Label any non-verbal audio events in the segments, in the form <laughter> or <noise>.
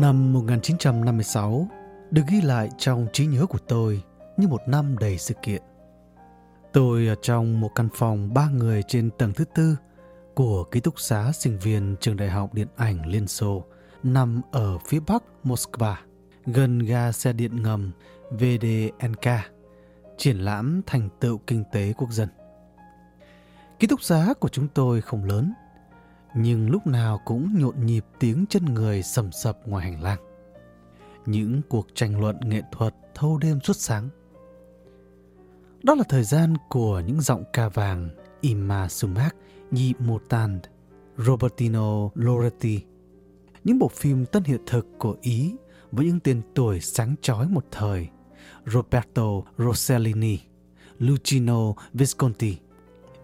Năm 1956 được ghi lại trong trí nhớ của tôi như một năm đầy sự kiện. Tôi ở trong một căn phòng ba người trên tầng thứ tư của ký túc xá sinh viên trường đại học điện ảnh Liên Xô nằm ở phía bắc Moscow, gần ga xe điện ngầm VDNK, triển lãm thành tựu kinh tế quốc dân. Ký túc xá của chúng tôi không lớn, nhưng lúc nào cũng nhộn nhịp tiếng chân người sầm sập ngoài hành lang. Những cuộc tranh luận nghệ thuật thâu đêm suốt sáng. Đó là thời gian của những giọng ca vàng Ima Sumac, Nhi Mutand, Robertino Loretti. Những bộ phim tân hiện thực của Ý với những tên tuổi sáng chói một thời Roberto Rossellini, Lucino Visconti,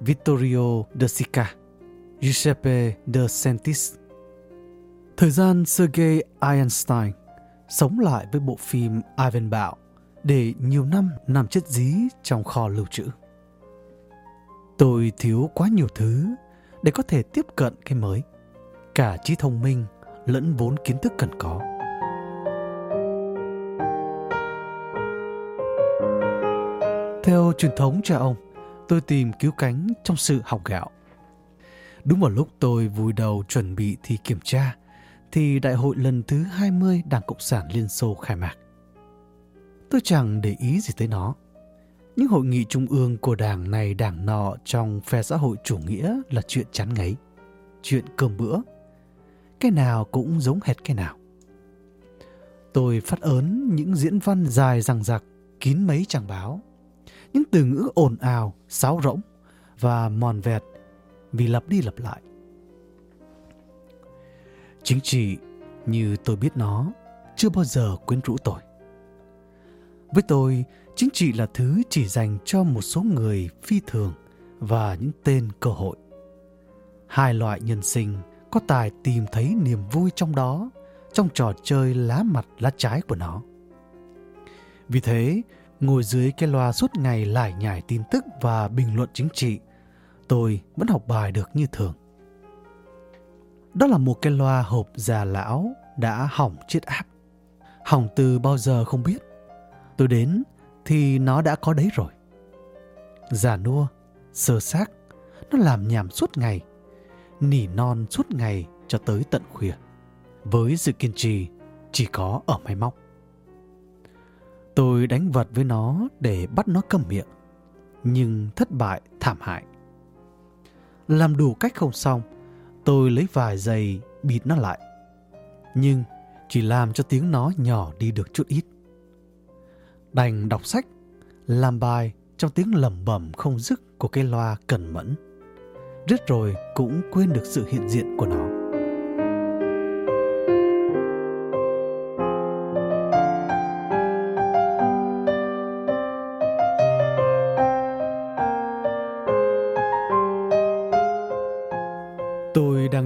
Vittorio De Sica, Giuseppe De Santis. Thời gian Sergei Einstein sống lại với bộ phim Ivan Bạo để nhiều năm nằm chất dí trong kho lưu trữ. Tôi thiếu quá nhiều thứ để có thể tiếp cận cái mới, cả trí thông minh lẫn vốn kiến thức cần có. Theo truyền thống cha ông, tôi tìm cứu cánh trong sự học gạo. Đúng vào lúc tôi vùi đầu chuẩn bị thi kiểm tra, thì đại hội lần thứ 20 Đảng Cộng sản Liên Xô khai mạc. Tôi chẳng để ý gì tới nó. Những hội nghị trung ương của đảng này đảng nọ trong phe xã hội chủ nghĩa là chuyện chán ngấy, chuyện cơm bữa. Cái nào cũng giống hệt cái nào. Tôi phát ớn những diễn văn dài rằng rạc kín mấy trang báo. Những từ ngữ ồn ào, sáo rỗng và mòn vẹt vì lặp đi lặp lại. Chính trị như tôi biết nó chưa bao giờ quyến rũ tôi. Với tôi, chính trị là thứ chỉ dành cho một số người phi thường và những tên cơ hội. Hai loại nhân sinh có tài tìm thấy niềm vui trong đó, trong trò chơi lá mặt lá trái của nó. Vì thế, ngồi dưới cái loa suốt ngày lải nhải tin tức và bình luận chính trị, tôi vẫn học bài được như thường. Đó là một cái loa hộp già lão đã hỏng chiếc áp. Hỏng từ bao giờ không biết. Tôi đến thì nó đã có đấy rồi. Già nua, sơ xác, nó làm nhảm suốt ngày, nỉ non suốt ngày cho tới tận khuya. Với sự kiên trì chỉ có ở máy móc. Tôi đánh vật với nó để bắt nó câm miệng, nhưng thất bại thảm hại. Làm đủ cách không xong, tôi lấy vài giày bịt nó lại. Nhưng chỉ làm cho tiếng nó nhỏ đi được chút ít. Đành đọc sách, làm bài trong tiếng lẩm bẩm không dứt của cái loa cẩn mẫn. Rất rồi cũng quên được sự hiện diện của nó.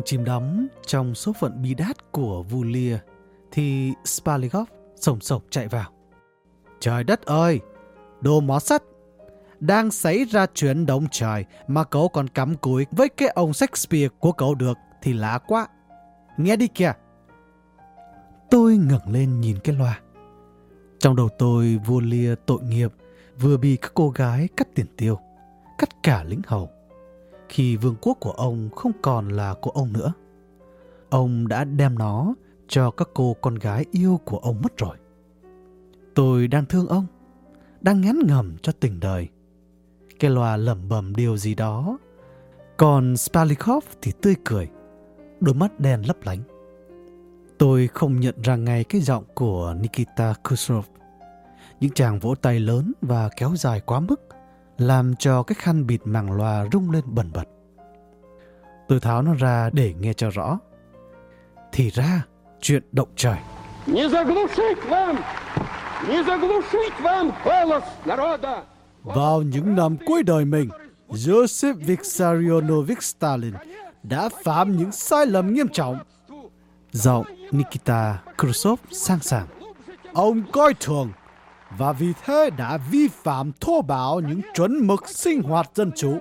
Chìm đắm trong số phận bi đát của Vulia thì Spaligov sổng sộc chạy vào. Trời đất ơi! Đồ mỏ sắt! Đang xảy ra chuyện động trời mà cậu còn cắm cúi với cái ông Shakespeare của cậu được thì lạ quá. Nghe đi kìa! Tôi ngẩng lên nhìn cái loa. Trong đầu tôi vua lia tội nghiệp vừa bị các cô gái cắt tiền tiêu, cắt cả lính hầu. Khi vương quốc của ông không còn là của ông nữa. Ông đã đem nó cho các cô con gái yêu của ông mất rồi. Tôi đang thương ông, đang ngán ngầm cho tình đời. Cái loa lẩm bẩm điều gì đó. Còn Spalikov thì tươi cười, đôi mắt đen lấp lánh. Tôi không nhận ra ngay cái giọng của Nikita Khrushchev. Những chàng vỗ tay lớn và kéo dài quá mức làm cho cái khăn bịt màng loa rung lên bần bật. Tôi tháo nó ra để nghe cho rõ. Thì ra, chuyện động trời. Vào những năm cuối đời mình, Joseph Vissarionovich Stalin đã phạm những sai lầm nghiêm trọng. Giọng Nikita Khrushchev sang sảng. Ông coi thường và vì thế đã vi phạm thô bạo những chuẩn mực sinh hoạt dân chủ.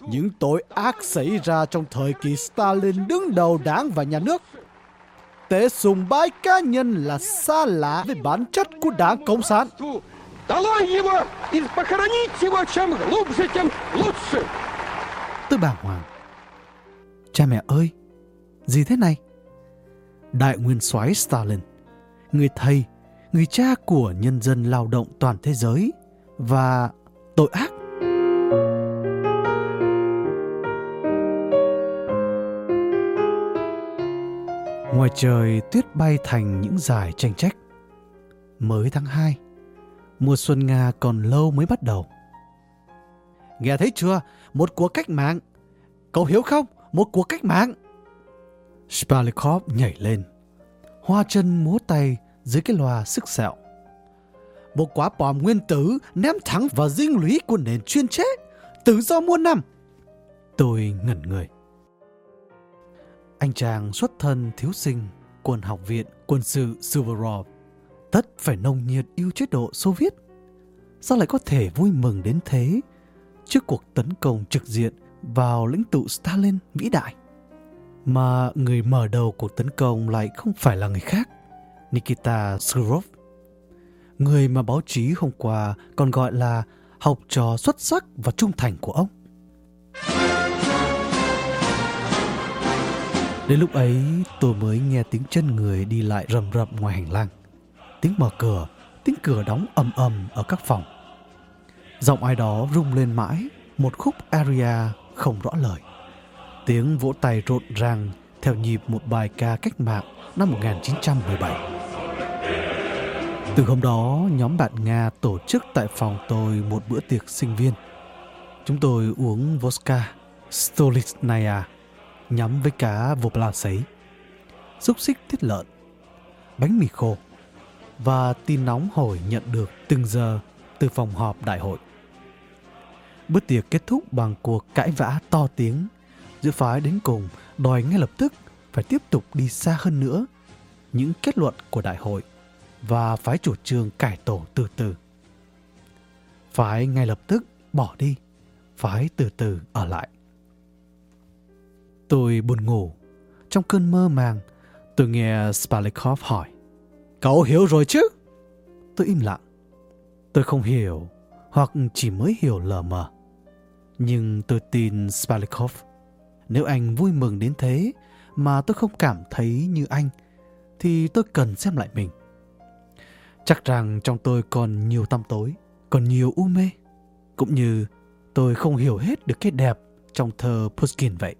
Những tội ác xảy ra trong thời kỳ Stalin đứng đầu đảng và nhà nước. Tế sùng bái cá nhân là xa lạ với bản chất của đảng Cộng sản. Tôi bàng hoàng. Cha mẹ ơi, gì thế này? Đại nguyên soái Stalin, người thầy, người cha của nhân dân lao động toàn thế giới và tội ác Ngoài trời tuyết bay thành những dải tranh trách. Mới tháng 2, mùa xuân Nga còn lâu mới bắt đầu. Nghe thấy chưa? Một cuộc cách mạng. Cậu hiểu không? Một cuộc cách mạng. Spalikov nhảy lên. Hoa chân múa tay dưới cái loa sức sẹo. Một quả bom nguyên tử ném thẳng vào dinh lũy của nền chuyên chế. Tự do muôn năm. Tôi ngẩn người. Anh chàng xuất thân thiếu sinh quân học viện quân sự Suvorov tất phải nồng nhiệt yêu chế độ Xô Viết. Sao lại có thể vui mừng đến thế trước cuộc tấn công trực diện vào lãnh tụ Stalin vĩ đại? Mà người mở đầu cuộc tấn công lại không phải là người khác, Nikita Surov. Người mà báo chí hôm qua còn gọi là học trò xuất sắc và trung thành của ông. Đến lúc ấy tôi mới nghe tiếng chân người đi lại rầm rầm ngoài hành lang. Tiếng mở cửa, tiếng cửa đóng ầm ầm ở các phòng. Giọng ai đó rung lên mãi một khúc aria không rõ lời. Tiếng vỗ tay rộn ràng theo nhịp một bài ca cách mạng năm 1917. Từ hôm đó, nhóm bạn Nga tổ chức tại phòng tôi một bữa tiệc sinh viên. Chúng tôi uống vodka, Stolichnaya nhắm với cá vụp la sấy, xúc xích tiết lợn, bánh mì khô và tin nóng hổi nhận được từng giờ từ phòng họp đại hội. Bữa tiệc kết thúc bằng cuộc cãi vã to tiếng giữa phái đến cùng đòi ngay lập tức phải tiếp tục đi xa hơn nữa những kết luận của đại hội và phái chủ trương cải tổ từ từ. Phái ngay lập tức bỏ đi, phái từ từ ở lại. Tôi buồn ngủ. Trong cơn mơ màng, tôi nghe Spalikov hỏi. Cậu hiểu rồi chứ? Tôi im lặng. Tôi không hiểu, hoặc chỉ mới hiểu lờ mờ. Nhưng tôi tin Spalikov. Nếu anh vui mừng đến thế mà tôi không cảm thấy như anh, thì tôi cần xem lại mình. Chắc rằng trong tôi còn nhiều tăm tối, còn nhiều u mê. Cũng như tôi không hiểu hết được cái đẹp trong thơ Pushkin vậy.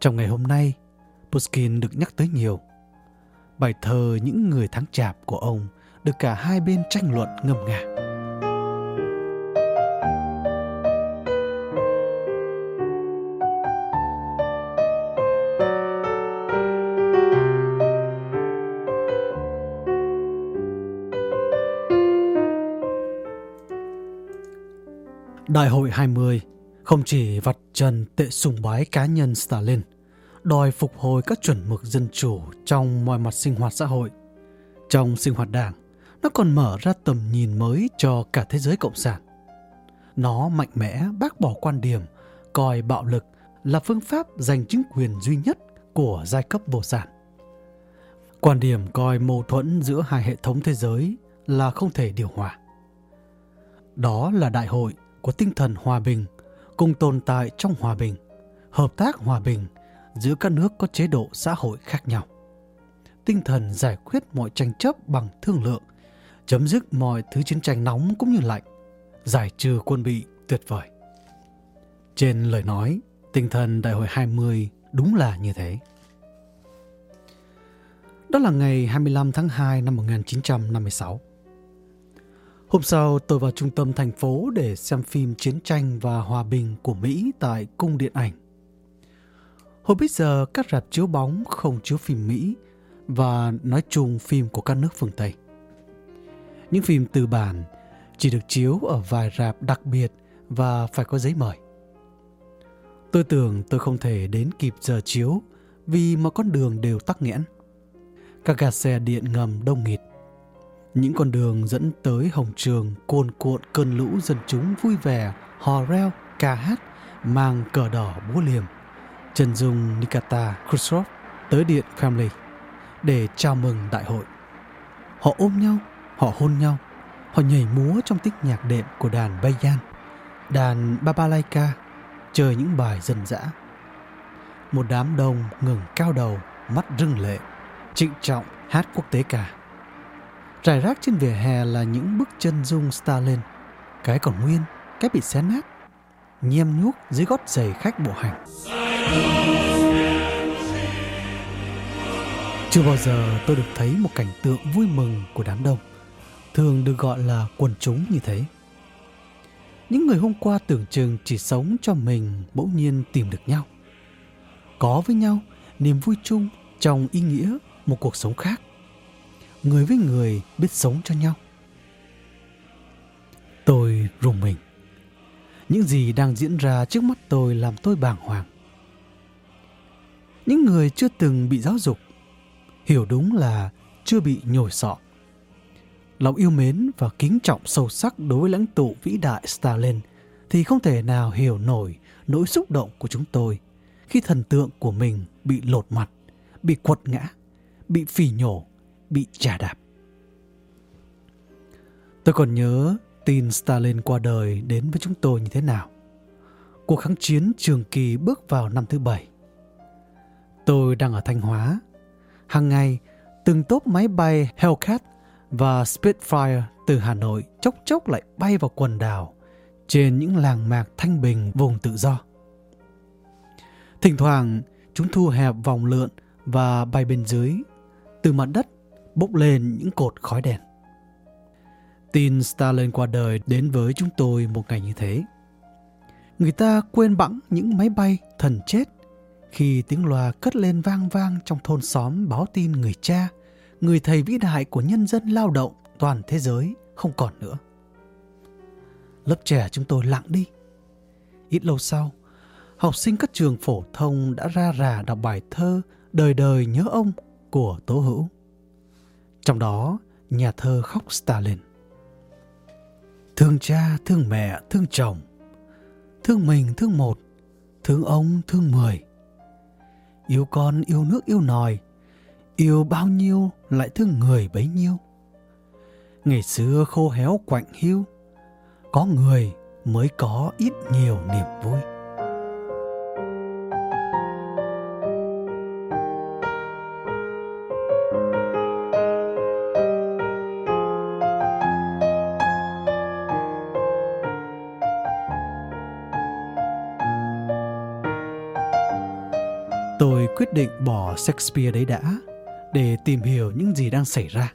Trong ngày hôm nay, Pushkin được nhắc tới nhiều. Bài thơ Những người tháng chạp của ông được cả hai bên tranh luận ngâm ngạc. Đại hội 20 không chỉ vặt trần tệ sùng bái cá nhân Stalin, đòi phục hồi các chuẩn mực dân chủ trong mọi mặt sinh hoạt xã hội. Trong sinh hoạt đảng, nó còn mở ra tầm nhìn mới cho cả thế giới cộng sản. Nó mạnh mẽ bác bỏ quan điểm coi bạo lực là phương pháp giành chính quyền duy nhất của giai cấp vô sản. Quan điểm coi mâu thuẫn giữa hai hệ thống thế giới là không thể điều hòa. Đó là đại hội của tinh thần hòa bình cùng tồn tại trong hòa bình, hợp tác hòa bình giữa các nước có chế độ xã hội khác nhau. Tinh thần giải quyết mọi tranh chấp bằng thương lượng, chấm dứt mọi thứ chiến tranh nóng cũng như lạnh, giải trừ quân bị tuyệt vời. Trên lời nói, tinh thần Đại hội 20 đúng là như thế. Đó là ngày 25 tháng 2 năm 1956. Hôm sau, tôi vào trung tâm thành phố để xem phim Chiến tranh và Hòa bình của Mỹ tại Cung Điện ảnh. Hồi bây giờ, các rạp chiếu bóng không chiếu phim Mỹ và nói chung phim của các nước phương Tây. Những phim từ bản chỉ được chiếu ở vài rạp đặc biệt và phải có giấy mời. Tôi tưởng tôi không thể đến kịp giờ chiếu vì mọi con đường đều tắc nghẽn. Các gà xe điện ngầm đông nghịt những con đường dẫn tới Hồng Trường cuồn cuộn cơn lũ dân chúng vui vẻ, hò reo, ca hát, mang cờ đỏ búa liềm. Trần Dung Nikita Khrushchev tới điện Kremlin. để chào mừng đại hội. Họ ôm nhau, họ hôn nhau, họ nhảy múa trong tiếng nhạc đệm của đàn Bayan, đàn Babalaika, chơi những bài dân dã. Một đám đông ngừng cao đầu, mắt rưng lệ, trịnh trọng hát quốc tế ca. Rải rác trên vỉa hè là những bức chân dung Stalin, cái còn nguyên, cái bị xé nát, nhem nhuốc dưới gót giày khách bộ hành. Chưa bao giờ tôi được thấy một cảnh tượng vui mừng của đám đông, thường được gọi là quần chúng như thế. Những người hôm qua tưởng chừng chỉ sống cho mình bỗng nhiên tìm được nhau. Có với nhau niềm vui chung trong ý nghĩa một cuộc sống khác. Người với người biết sống cho nhau. Tôi rùng mình. Những gì đang diễn ra trước mắt tôi làm tôi bàng hoàng. Những người chưa từng bị giáo dục hiểu đúng là chưa bị nhồi sọ. Lòng yêu mến và kính trọng sâu sắc đối với lãnh tụ vĩ đại Stalin thì không thể nào hiểu nổi nỗi xúc động của chúng tôi khi thần tượng của mình bị lột mặt, bị quật ngã, bị phỉ nhổ, bị trả đạp. Tôi còn nhớ tin Stalin qua đời đến với chúng tôi như thế nào. Cuộc kháng chiến trường kỳ bước vào năm thứ bảy. Tôi đang ở Thanh Hóa. Hàng ngày, từng tốp máy bay Hellcat và Spitfire từ Hà Nội chốc chốc lại bay vào quần đảo trên những làng mạc thanh bình vùng tự do. Thỉnh thoảng, chúng thu hẹp vòng lượn và bay bên dưới, từ mặt đất bốc lên những cột khói đèn. Tin Stalin qua đời đến với chúng tôi một ngày như thế. Người ta quên bẵng những máy bay thần chết khi tiếng loa cất lên vang vang trong thôn xóm báo tin người cha, người thầy vĩ đại của nhân dân lao động toàn thế giới không còn nữa. Lớp trẻ chúng tôi lặng đi. Ít lâu sau, học sinh các trường phổ thông đã ra rà đọc bài thơ Đời đời nhớ ông của Tố Hữu. Trong đó, nhà thơ khóc Stalin. Thương cha, thương mẹ, thương chồng. Thương mình, thương một. Thương ông, thương mười. Yêu con, yêu nước, yêu nòi. Yêu bao nhiêu lại thương người bấy nhiêu. Ngày xưa khô héo quạnh hiu. Có người mới có ít nhiều niềm vui. Tôi quyết định bỏ Shakespeare đấy đã để tìm hiểu những gì đang xảy ra.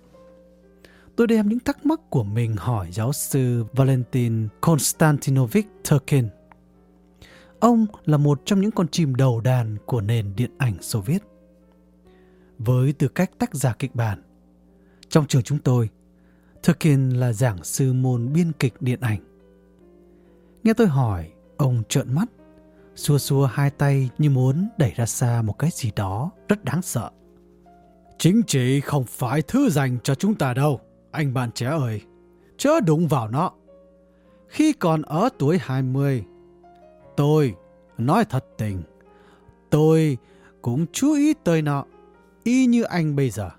Tôi đem những thắc mắc của mình hỏi giáo sư Valentin Konstantinovich Turkin. Ông là một trong những con chim đầu đàn của nền điện ảnh Xô Viết. Với tư cách tác giả kịch bản, trong trường chúng tôi, Turkin là giảng sư môn biên kịch điện ảnh. Nghe tôi hỏi, ông trợn mắt xua xua hai tay như muốn đẩy ra xa một cái gì đó rất đáng sợ. Chính trị không phải thứ dành cho chúng ta đâu, anh bạn trẻ ơi. Chớ đụng vào nó. Khi còn ở tuổi 20, tôi, nói thật tình, tôi cũng chú ý tới nó, y như anh bây giờ.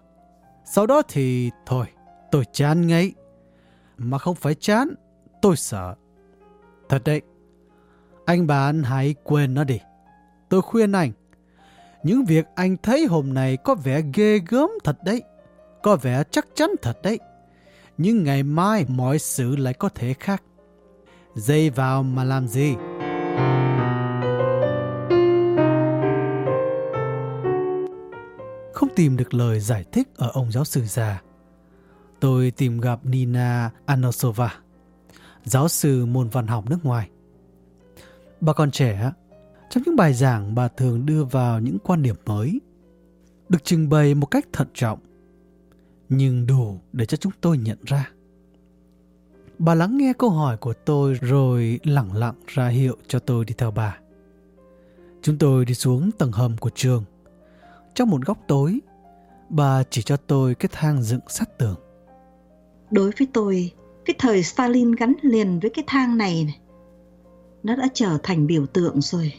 Sau đó thì, thôi, tôi chán ngay. Mà không phải chán, tôi sợ. Thật đấy, anh bạn hãy quên nó đi. Tôi khuyên anh. Những việc anh thấy hôm nay có vẻ ghê gớm thật đấy. Có vẻ chắc chắn thật đấy. Nhưng ngày mai mọi sự lại có thể khác. Dây vào mà làm gì? Không tìm được lời giải thích ở ông giáo sư già. Tôi tìm gặp Nina Anosova, giáo sư môn văn học nước ngoài. Bà còn trẻ, trong những bài giảng bà thường đưa vào những quan điểm mới, được trình bày một cách thận trọng, nhưng đủ để cho chúng tôi nhận ra. Bà lắng nghe câu hỏi của tôi rồi lặng lặng ra hiệu cho tôi đi theo bà. Chúng tôi đi xuống tầng hầm của trường. Trong một góc tối, bà chỉ cho tôi cái thang dựng sát tường. Đối với tôi, cái thời Stalin gắn liền với cái thang này, này nó đã trở thành biểu tượng rồi.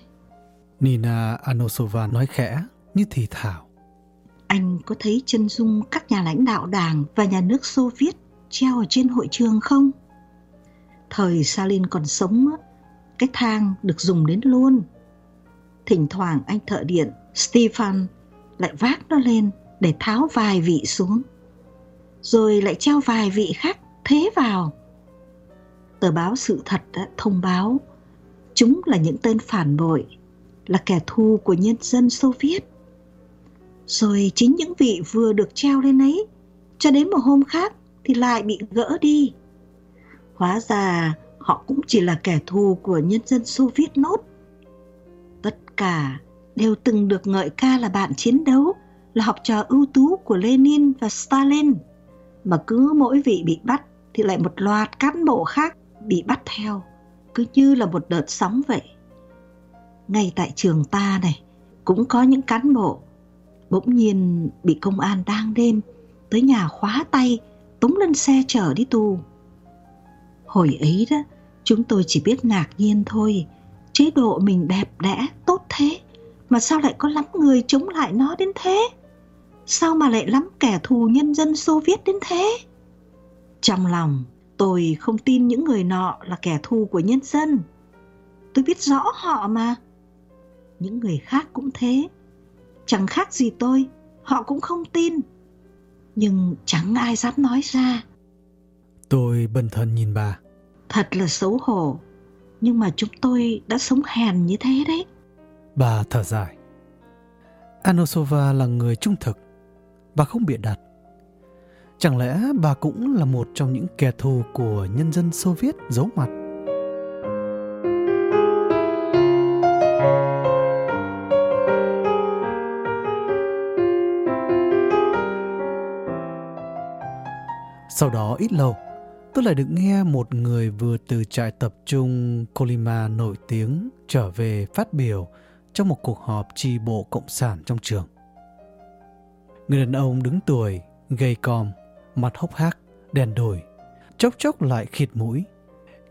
Nina Anosova nói khẽ như thì thảo. Anh có thấy chân dung các nhà lãnh đạo đảng và nhà nước Xô Viết treo ở trên hội trường không? Thời Stalin còn sống, cái thang được dùng đến luôn. Thỉnh thoảng anh thợ điện Stefan lại vác nó lên để tháo vài vị xuống. Rồi lại treo vài vị khác thế vào. Tờ báo sự thật đã thông báo chúng là những tên phản bội, là kẻ thù của nhân dân Xô Viết. Rồi chính những vị vừa được treo lên ấy, cho đến một hôm khác thì lại bị gỡ đi. Hóa ra họ cũng chỉ là kẻ thù của nhân dân Xô Viết nốt. Tất cả đều từng được ngợi ca là bạn chiến đấu, là học trò ưu tú của Lenin và Stalin. Mà cứ mỗi vị bị bắt thì lại một loạt cán bộ khác bị bắt theo, cứ như là một đợt sóng vậy. Ngay tại trường ta này, cũng có những cán bộ bỗng nhiên bị công an đang đêm tới nhà khóa tay tống lên xe chở đi tù. Hồi ấy đó chúng tôi chỉ biết ngạc nhiên thôi chế độ mình đẹp đẽ tốt thế mà sao lại có lắm người chống lại nó đến thế? Sao mà lại lắm kẻ thù nhân dân xô viết đến thế? Trong lòng tôi không tin những người nọ là kẻ thù của nhân dân. Tôi biết rõ họ mà. Những người khác cũng thế. Chẳng khác gì tôi họ cũng không tin. Nhưng chẳng ai dám nói ra. Tôi bần thần nhìn bà. Thật là xấu hổ. Nhưng mà chúng tôi đã sống hèn như thế đấy. Bà thở dài. Anosova là người trung thực. Bà không bịa đặt chẳng lẽ bà cũng là một trong những kẻ thù của nhân dân xô viết giấu mặt Sau đó ít lâu, tôi lại được nghe một người vừa từ trại tập trung Colima nổi tiếng trở về phát biểu trong một cuộc họp tri bộ cộng sản trong trường. Người đàn ông đứng tuổi, gầy còm, mặt hốc hác, đèn đổi, chốc chốc lại khịt mũi.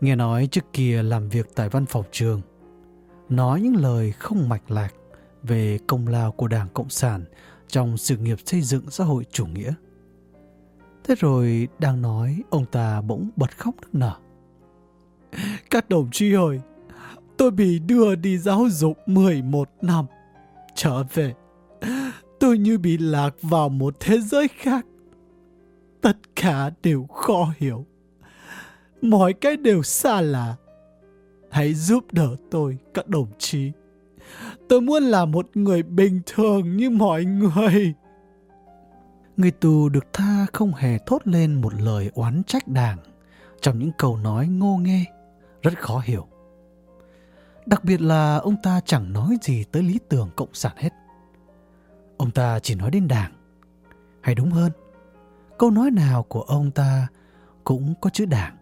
Nghe nói trước kia làm việc tại văn phòng trường, nói những lời không mạch lạc về công lao của Đảng Cộng sản trong sự nghiệp xây dựng xã hội chủ nghĩa. Thế rồi đang nói, ông ta bỗng bật khóc nức nở. <laughs> Các đồng chí ơi, tôi bị đưa đi giáo dục 11 năm. Trở về, tôi như bị lạc vào một thế giới khác. Tất cả đều khó hiểu. Mọi cái đều xa lạ. Hãy giúp đỡ tôi, các đồng chí. Tôi muốn là một người bình thường như mọi người người tù được tha không hề thốt lên một lời oán trách đảng trong những câu nói ngô nghê, rất khó hiểu. Đặc biệt là ông ta chẳng nói gì tới lý tưởng cộng sản hết. Ông ta chỉ nói đến đảng. Hay đúng hơn, câu nói nào của ông ta cũng có chữ đảng.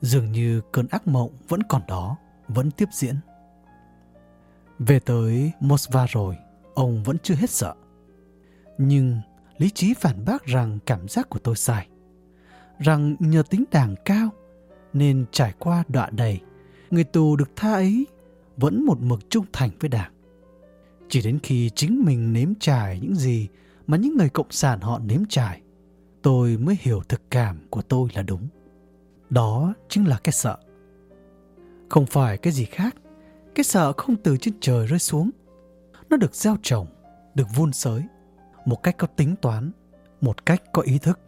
Dường như cơn ác mộng vẫn còn đó, vẫn tiếp diễn. Về tới Mosva rồi, ông vẫn chưa hết sợ. Nhưng lý trí phản bác rằng cảm giác của tôi sai. Rằng nhờ tính đảng cao nên trải qua đọa đầy, người tù được tha ấy vẫn một mực trung thành với đảng. Chỉ đến khi chính mình nếm trải những gì mà những người cộng sản họ nếm trải, tôi mới hiểu thực cảm của tôi là đúng. Đó chính là cái sợ. Không phải cái gì khác, cái sợ không từ trên trời rơi xuống. Nó được gieo trồng, được vun sới một cách có tính toán, một cách có ý thức.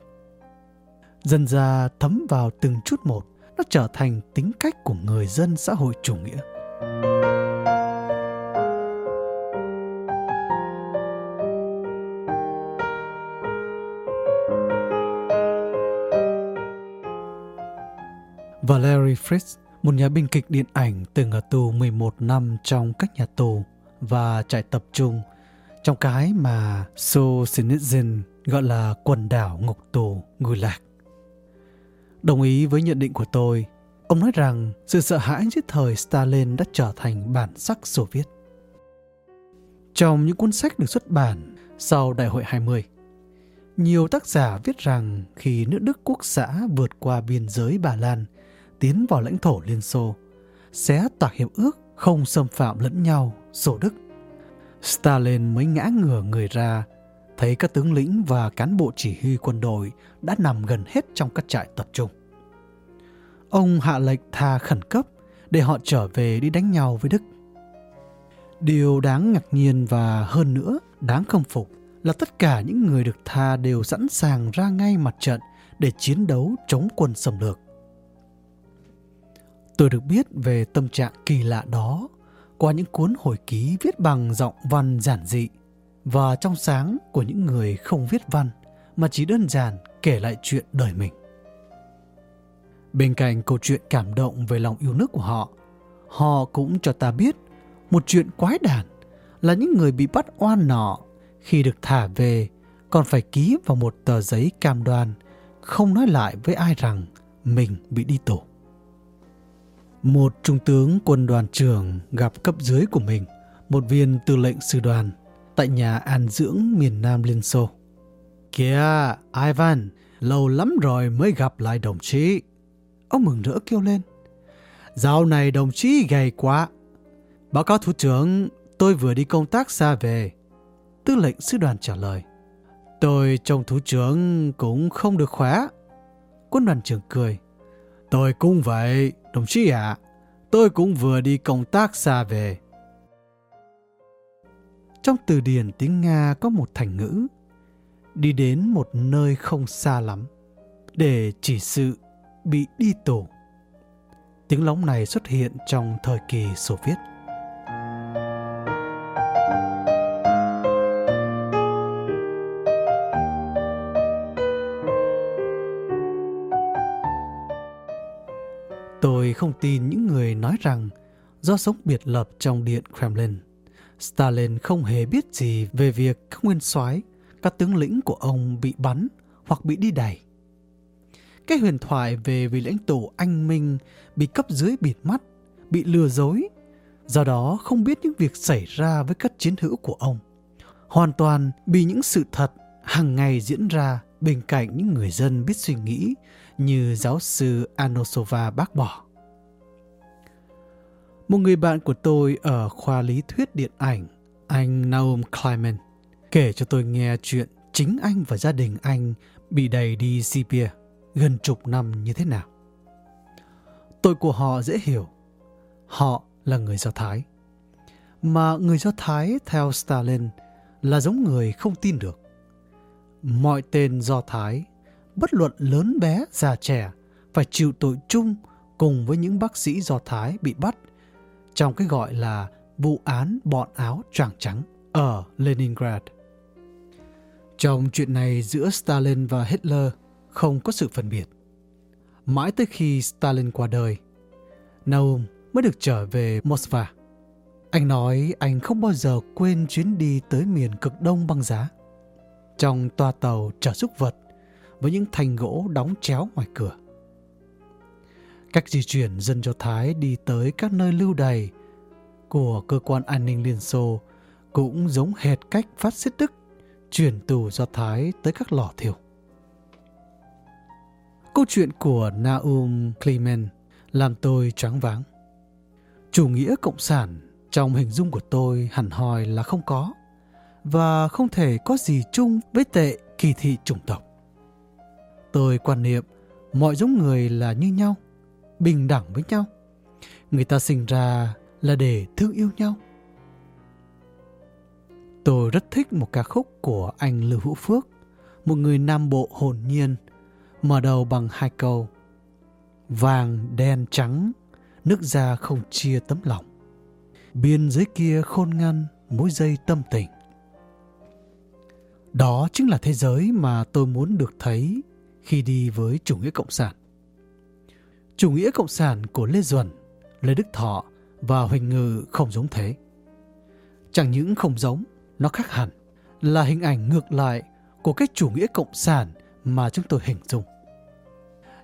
Dần ra thấm vào từng chút một, nó trở thành tính cách của người dân xã hội chủ nghĩa. Valery Fritz, một nhà biên kịch điện ảnh từng ở tù 11 năm trong các nhà tù và trại tập trung trong cái mà Solzhenitsyn gọi là quần đảo ngục tù Gulag. Đồng ý với nhận định của tôi, ông nói rằng sự sợ hãi giết thời Stalin đã trở thành bản sắc Xô Viết. Trong những cuốn sách được xuất bản sau Đại hội 20, nhiều tác giả viết rằng khi nước Đức quốc xã vượt qua biên giới Bà Lan, tiến vào lãnh thổ Liên Xô, sẽ toạc hiệp ước không xâm phạm lẫn nhau, sổ Đức Stalin mới ngã ngửa người ra, thấy các tướng lĩnh và cán bộ chỉ huy quân đội đã nằm gần hết trong các trại tập trung. Ông hạ lệnh tha khẩn cấp để họ trở về đi đánh nhau với Đức. Điều đáng ngạc nhiên và hơn nữa đáng khâm phục là tất cả những người được tha đều sẵn sàng ra ngay mặt trận để chiến đấu chống quân xâm lược. Tôi được biết về tâm trạng kỳ lạ đó qua những cuốn hồi ký viết bằng giọng văn giản dị và trong sáng của những người không viết văn mà chỉ đơn giản kể lại chuyện đời mình. Bên cạnh câu chuyện cảm động về lòng yêu nước của họ, họ cũng cho ta biết một chuyện quái đản là những người bị bắt oan nọ khi được thả về còn phải ký vào một tờ giấy cam đoan không nói lại với ai rằng mình bị đi tù. Một trung tướng quân đoàn trưởng gặp cấp dưới của mình, một viên tư lệnh sư đoàn, tại nhà an dưỡng miền Nam Liên Xô. Kìa, Ivan, lâu lắm rồi mới gặp lại đồng chí. Ông mừng rỡ kêu lên. Dạo này đồng chí gầy quá. Báo cáo thủ trưởng, tôi vừa đi công tác xa về. Tư lệnh sư đoàn trả lời. Tôi trông thủ trưởng cũng không được khỏe. Quân đoàn trưởng cười. Tôi cũng vậy, đồng chí ạ. À, tôi cũng vừa đi công tác xa về. Trong từ điển tiếng Nga có một thành ngữ đi đến một nơi không xa lắm để chỉ sự bị đi tù. Tiếng lóng này xuất hiện trong thời kỳ Xô Viết. Tôi không tin những người nói rằng do sống biệt lập trong điện Kremlin, Stalin không hề biết gì về việc các nguyên soái, các tướng lĩnh của ông bị bắn hoặc bị đi đày. Cái huyền thoại về vị lãnh tụ anh minh bị cấp dưới bịt mắt, bị lừa dối, do đó không biết những việc xảy ra với các chiến hữu của ông. Hoàn toàn bị những sự thật hàng ngày diễn ra bên cạnh những người dân biết suy nghĩ như giáo sư Anosova bác bỏ. Một người bạn của tôi ở khoa lý thuyết điện ảnh, anh Naum Kleiman, kể cho tôi nghe chuyện chính anh và gia đình anh bị đầy đi Sibia gần chục năm như thế nào. Tội của họ dễ hiểu. Họ là người Do Thái. Mà người Do Thái theo Stalin là giống người không tin được. Mọi tên Do Thái, bất luận lớn bé, già trẻ, phải chịu tội chung cùng với những bác sĩ Do Thái bị bắt trong cái gọi là vụ án bọn áo tràng trắng ở Leningrad. Trong chuyện này giữa Stalin và Hitler không có sự phân biệt. Mãi tới khi Stalin qua đời, Naum mới được trở về Moskva. Anh nói anh không bao giờ quên chuyến đi tới miền cực đông băng giá. Trong toa tàu chở súc vật với những thành gỗ đóng chéo ngoài cửa. Cách di chuyển dân Do Thái đi tới các nơi lưu đày của cơ quan an ninh Liên Xô cũng giống hệt cách phát xít Đức chuyển tù Do Thái tới các lò thiêu. Câu chuyện của Naum Clement làm tôi choáng váng. Chủ nghĩa cộng sản trong hình dung của tôi hẳn hoi là không có và không thể có gì chung với tệ kỳ thị chủng tộc. Tôi quan niệm mọi giống người là như nhau, bình đẳng với nhau. Người ta sinh ra là để thương yêu nhau. Tôi rất thích một ca khúc của anh Lưu Hữu Phước, một người Nam Bộ hồn nhiên, mở đầu bằng hai câu. Vàng, đen, trắng, nước da không chia tấm lòng. Biên giới kia khôn ngăn, mỗi dây tâm tình. Đó chính là thế giới mà tôi muốn được thấy khi đi với chủ nghĩa cộng sản. Chủ nghĩa cộng sản của Lê Duẩn, Lê Đức Thọ và Huỳnh Ngự không giống thế. Chẳng những không giống, nó khác hẳn, là hình ảnh ngược lại của cái chủ nghĩa cộng sản mà chúng tôi hình dung.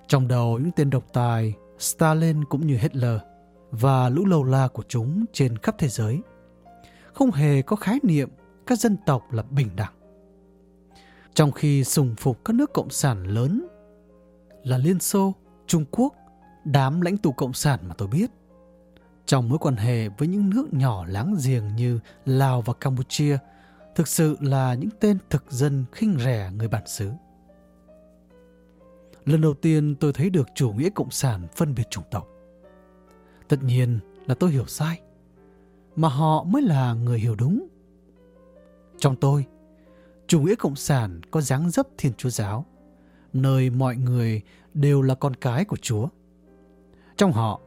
Trong đầu những tên độc tài, Stalin cũng như Hitler và lũ lâu la của chúng trên khắp thế giới, không hề có khái niệm các dân tộc là bình đẳng. Trong khi sùng phục các nước cộng sản lớn là Liên Xô, Trung Quốc, đám lãnh tụ cộng sản mà tôi biết, trong mối quan hệ với những nước nhỏ láng giềng như Lào và Campuchia thực sự là những tên thực dân khinh rẻ người bản xứ. Lần đầu tiên tôi thấy được chủ nghĩa cộng sản phân biệt chủng tộc. Tất nhiên là tôi hiểu sai, mà họ mới là người hiểu đúng. Trong tôi, chủ nghĩa cộng sản có dáng dấp thiên chúa giáo, nơi mọi người đều là con cái của Chúa. Trong họ,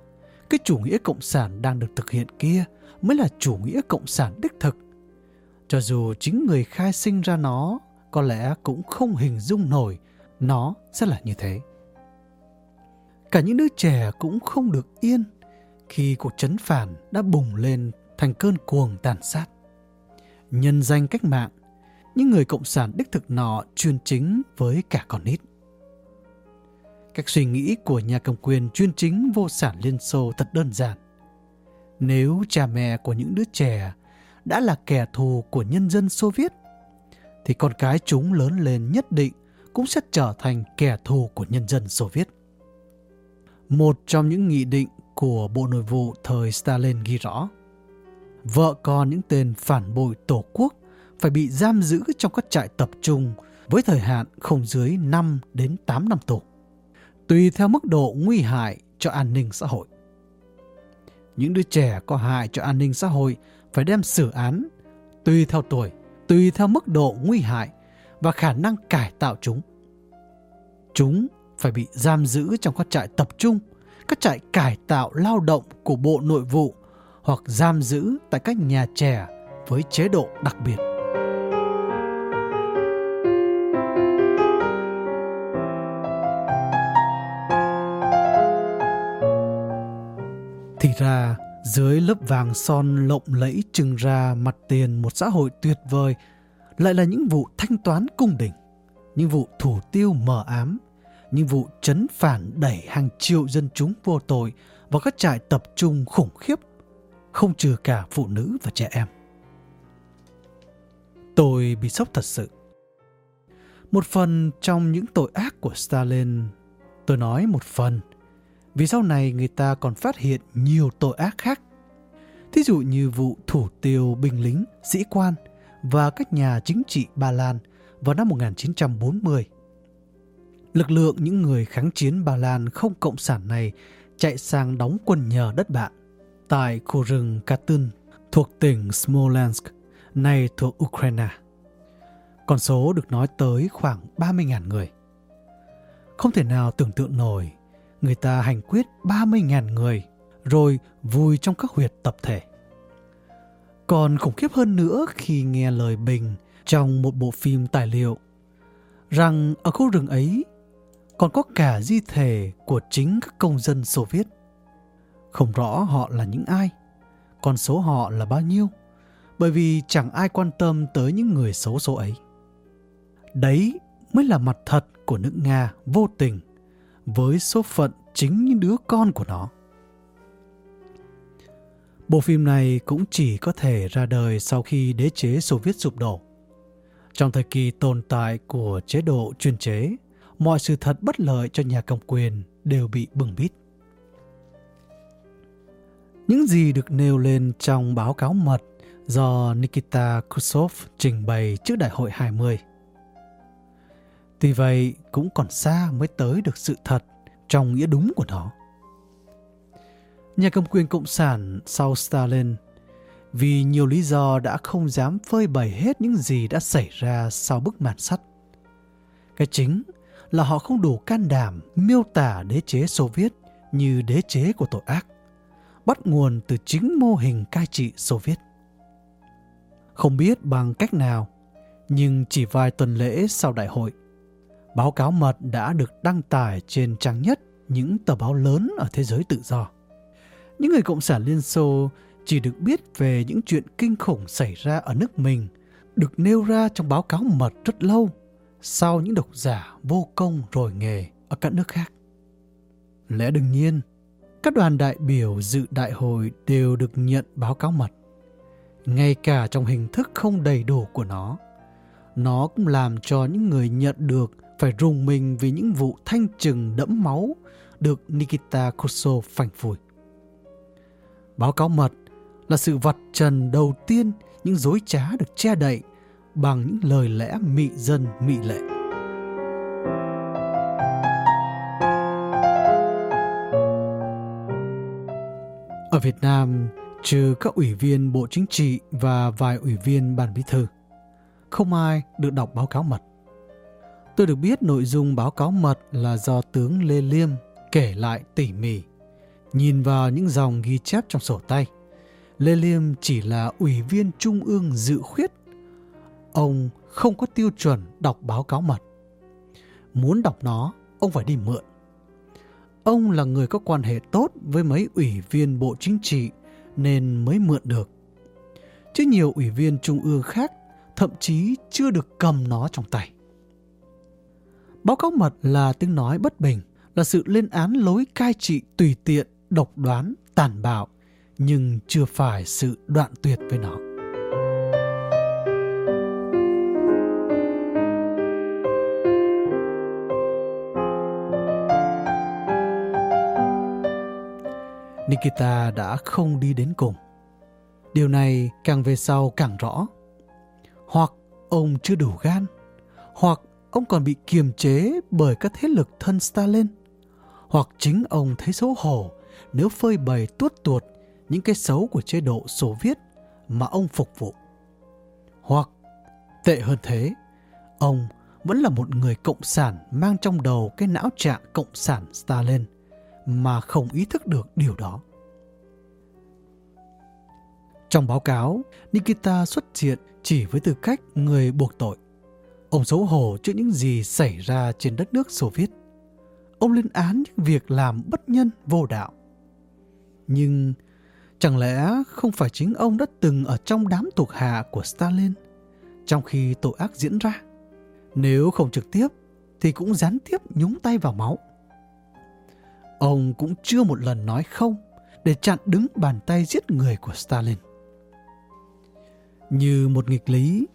cái chủ nghĩa cộng sản đang được thực hiện kia mới là chủ nghĩa cộng sản đích thực. Cho dù chính người khai sinh ra nó có lẽ cũng không hình dung nổi nó sẽ là như thế. Cả những đứa trẻ cũng không được yên khi cuộc chấn phản đã bùng lên thành cơn cuồng tàn sát. Nhân danh cách mạng, những người cộng sản đích thực nọ chuyên chính với cả con nít. Cách suy nghĩ của nhà cầm quyền chuyên chính vô sản Liên Xô thật đơn giản. Nếu cha mẹ của những đứa trẻ đã là kẻ thù của nhân dân Xô Viết, thì con cái chúng lớn lên nhất định cũng sẽ trở thành kẻ thù của nhân dân Xô Viết. Một trong những nghị định của Bộ Nội vụ thời Stalin ghi rõ, vợ con những tên phản bội tổ quốc phải bị giam giữ trong các trại tập trung với thời hạn không dưới 5 đến 8 năm tù, tùy theo mức độ nguy hại cho an ninh xã hội. Những đứa trẻ có hại cho an ninh xã hội phải đem xử án tùy theo tuổi, tùy theo mức độ nguy hại và khả năng cải tạo chúng. Chúng phải bị giam giữ trong các trại tập trung, các trại cải tạo lao động của Bộ Nội vụ hoặc giam giữ tại các nhà trẻ với chế độ đặc biệt. Ra, dưới lớp vàng son lộng lẫy trưng ra mặt tiền một xã hội tuyệt vời lại là những vụ thanh toán cung đình, những vụ thủ tiêu mờ ám, những vụ chấn phản đẩy hàng triệu dân chúng vô tội vào các trại tập trung khủng khiếp, không trừ cả phụ nữ và trẻ em. Tôi bị sốc thật sự. Một phần trong những tội ác của Stalin, tôi nói một phần, vì sau này người ta còn phát hiện nhiều tội ác khác. Thí dụ như vụ thủ tiêu binh lính, sĩ quan và các nhà chính trị Ba Lan vào năm 1940 lực lượng những người kháng chiến Ba Lan không cộng sản này chạy sang đóng quân nhờ đất bạn tại khu rừng Katyn thuộc tỉnh Smolensk, nay thuộc Ukraine. Con số được nói tới khoảng 30.000 người. Không thể nào tưởng tượng nổi người ta hành quyết 30.000 người rồi vui trong các huyệt tập thể. Còn khủng khiếp hơn nữa khi nghe lời bình trong một bộ phim tài liệu rằng ở khu rừng ấy còn có cả di thể của chính các công dân Xô Viết. Không rõ họ là những ai, con số họ là bao nhiêu, bởi vì chẳng ai quan tâm tới những người xấu số ấy. Đấy mới là mặt thật của nước Nga vô tình với số phận chính những đứa con của nó. Bộ phim này cũng chỉ có thể ra đời sau khi đế chế Xô Viết sụp đổ. Trong thời kỳ tồn tại của chế độ chuyên chế, mọi sự thật bất lợi cho nhà cầm quyền đều bị bừng bít. Những gì được nêu lên trong báo cáo mật do Nikita Khrushchev trình bày trước Đại hội 20. Tuy vậy, cũng còn xa mới tới được sự thật trong nghĩa đúng của nó. Nhà cầm quyền Cộng sản sau Stalin vì nhiều lý do đã không dám phơi bày hết những gì đã xảy ra sau bức màn sắt. Cái chính là họ không đủ can đảm miêu tả đế chế Xô Viết như đế chế của tội ác, bắt nguồn từ chính mô hình cai trị Xô Viết. Không biết bằng cách nào, nhưng chỉ vài tuần lễ sau đại hội, báo cáo mật đã được đăng tải trên trang nhất những tờ báo lớn ở thế giới tự do. Những người Cộng sản Liên Xô chỉ được biết về những chuyện kinh khủng xảy ra ở nước mình, được nêu ra trong báo cáo mật rất lâu sau những độc giả vô công rồi nghề ở các nước khác. Lẽ đương nhiên, các đoàn đại biểu dự đại hội đều được nhận báo cáo mật. Ngay cả trong hình thức không đầy đủ của nó, nó cũng làm cho những người nhận được phải rùng mình vì những vụ thanh trừng đẫm máu được Nikita Khrushchev phanh phui. Báo cáo mật là sự vặt trần đầu tiên những dối trá được che đậy bằng những lời lẽ mị dân mị lệ. Ở Việt Nam, trừ các ủy viên Bộ Chính trị và vài ủy viên Ban Bí thư, không ai được đọc báo cáo mật. Tôi được biết nội dung báo cáo mật là do tướng Lê Liêm kể lại tỉ mỉ. Nhìn vào những dòng ghi chép trong sổ tay, Lê Liêm chỉ là ủy viên trung ương dự khuyết. Ông không có tiêu chuẩn đọc báo cáo mật. Muốn đọc nó, ông phải đi mượn. Ông là người có quan hệ tốt với mấy ủy viên Bộ Chính trị nên mới mượn được. Chứ nhiều ủy viên trung ương khác thậm chí chưa được cầm nó trong tay. Báo cáo mật là tiếng nói bất bình, là sự lên án lối cai trị tùy tiện, độc đoán, tàn bạo, nhưng chưa phải sự đoạn tuyệt với nó. Nikita đã không đi đến cùng. Điều này càng về sau càng rõ. Hoặc ông chưa đủ gan, hoặc ông còn bị kiềm chế bởi các thế lực thân Stalin, hoặc chính ông thấy xấu hổ nếu phơi bày tuốt tuột những cái xấu của chế độ Xô Viết mà ông phục vụ. Hoặc, tệ hơn thế, ông vẫn là một người cộng sản mang trong đầu cái não trạng cộng sản Stalin mà không ý thức được điều đó. Trong báo cáo, Nikita xuất hiện chỉ với tư cách người buộc tội. Ông xấu hổ trước những gì xảy ra trên đất nước Xô Viết. Ông lên án những việc làm bất nhân vô đạo. Nhưng chẳng lẽ không phải chính ông đã từng ở trong đám thuộc hạ của Stalin trong khi tội ác diễn ra? Nếu không trực tiếp thì cũng gián tiếp nhúng tay vào máu. Ông cũng chưa một lần nói không để chặn đứng bàn tay giết người của Stalin. Như một nghịch lý,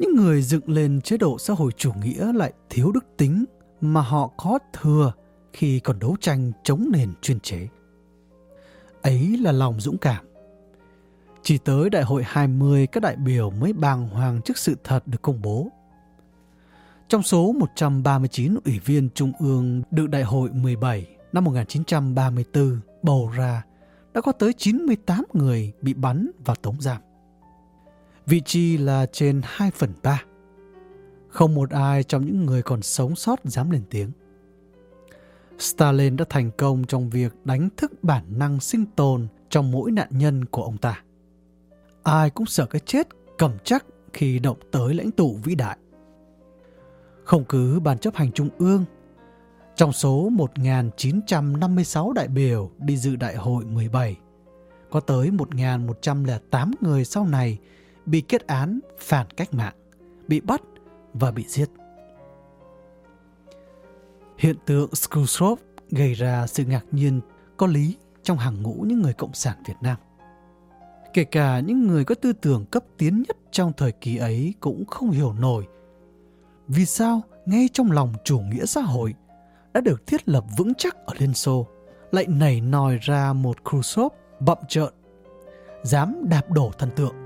những người dựng lên chế độ xã hội chủ nghĩa lại thiếu đức tính mà họ có thừa khi còn đấu tranh chống nền chuyên chế. Ấy là lòng dũng cảm. Chỉ tới đại hội 20 các đại biểu mới bàng hoàng trước sự thật được công bố. Trong số 139 ủy viên Trung ương được đại hội 17 năm 1934 bầu ra, đã có tới 98 người bị bắn và tống giam. Vị trí là trên 2 phần 3. Không một ai trong những người còn sống sót dám lên tiếng. Stalin đã thành công trong việc đánh thức bản năng sinh tồn trong mỗi nạn nhân của ông ta. Ai cũng sợ cái chết cầm chắc khi động tới lãnh tụ vĩ đại. Không cứ Ban chấp hành Trung ương, trong số 1.956 đại biểu đi dự đại hội 17, có tới 1.108 người sau này bị kết án phản cách mạng, bị bắt và bị giết. Hiện tượng Khrushchev gây ra sự ngạc nhiên có lý trong hàng ngũ những người Cộng sản Việt Nam. Kể cả những người có tư tưởng cấp tiến nhất trong thời kỳ ấy cũng không hiểu nổi vì sao ngay trong lòng chủ nghĩa xã hội đã được thiết lập vững chắc ở Liên Xô lại nảy nòi ra một Khrushchev bậm trợn, dám đạp đổ thần tượng.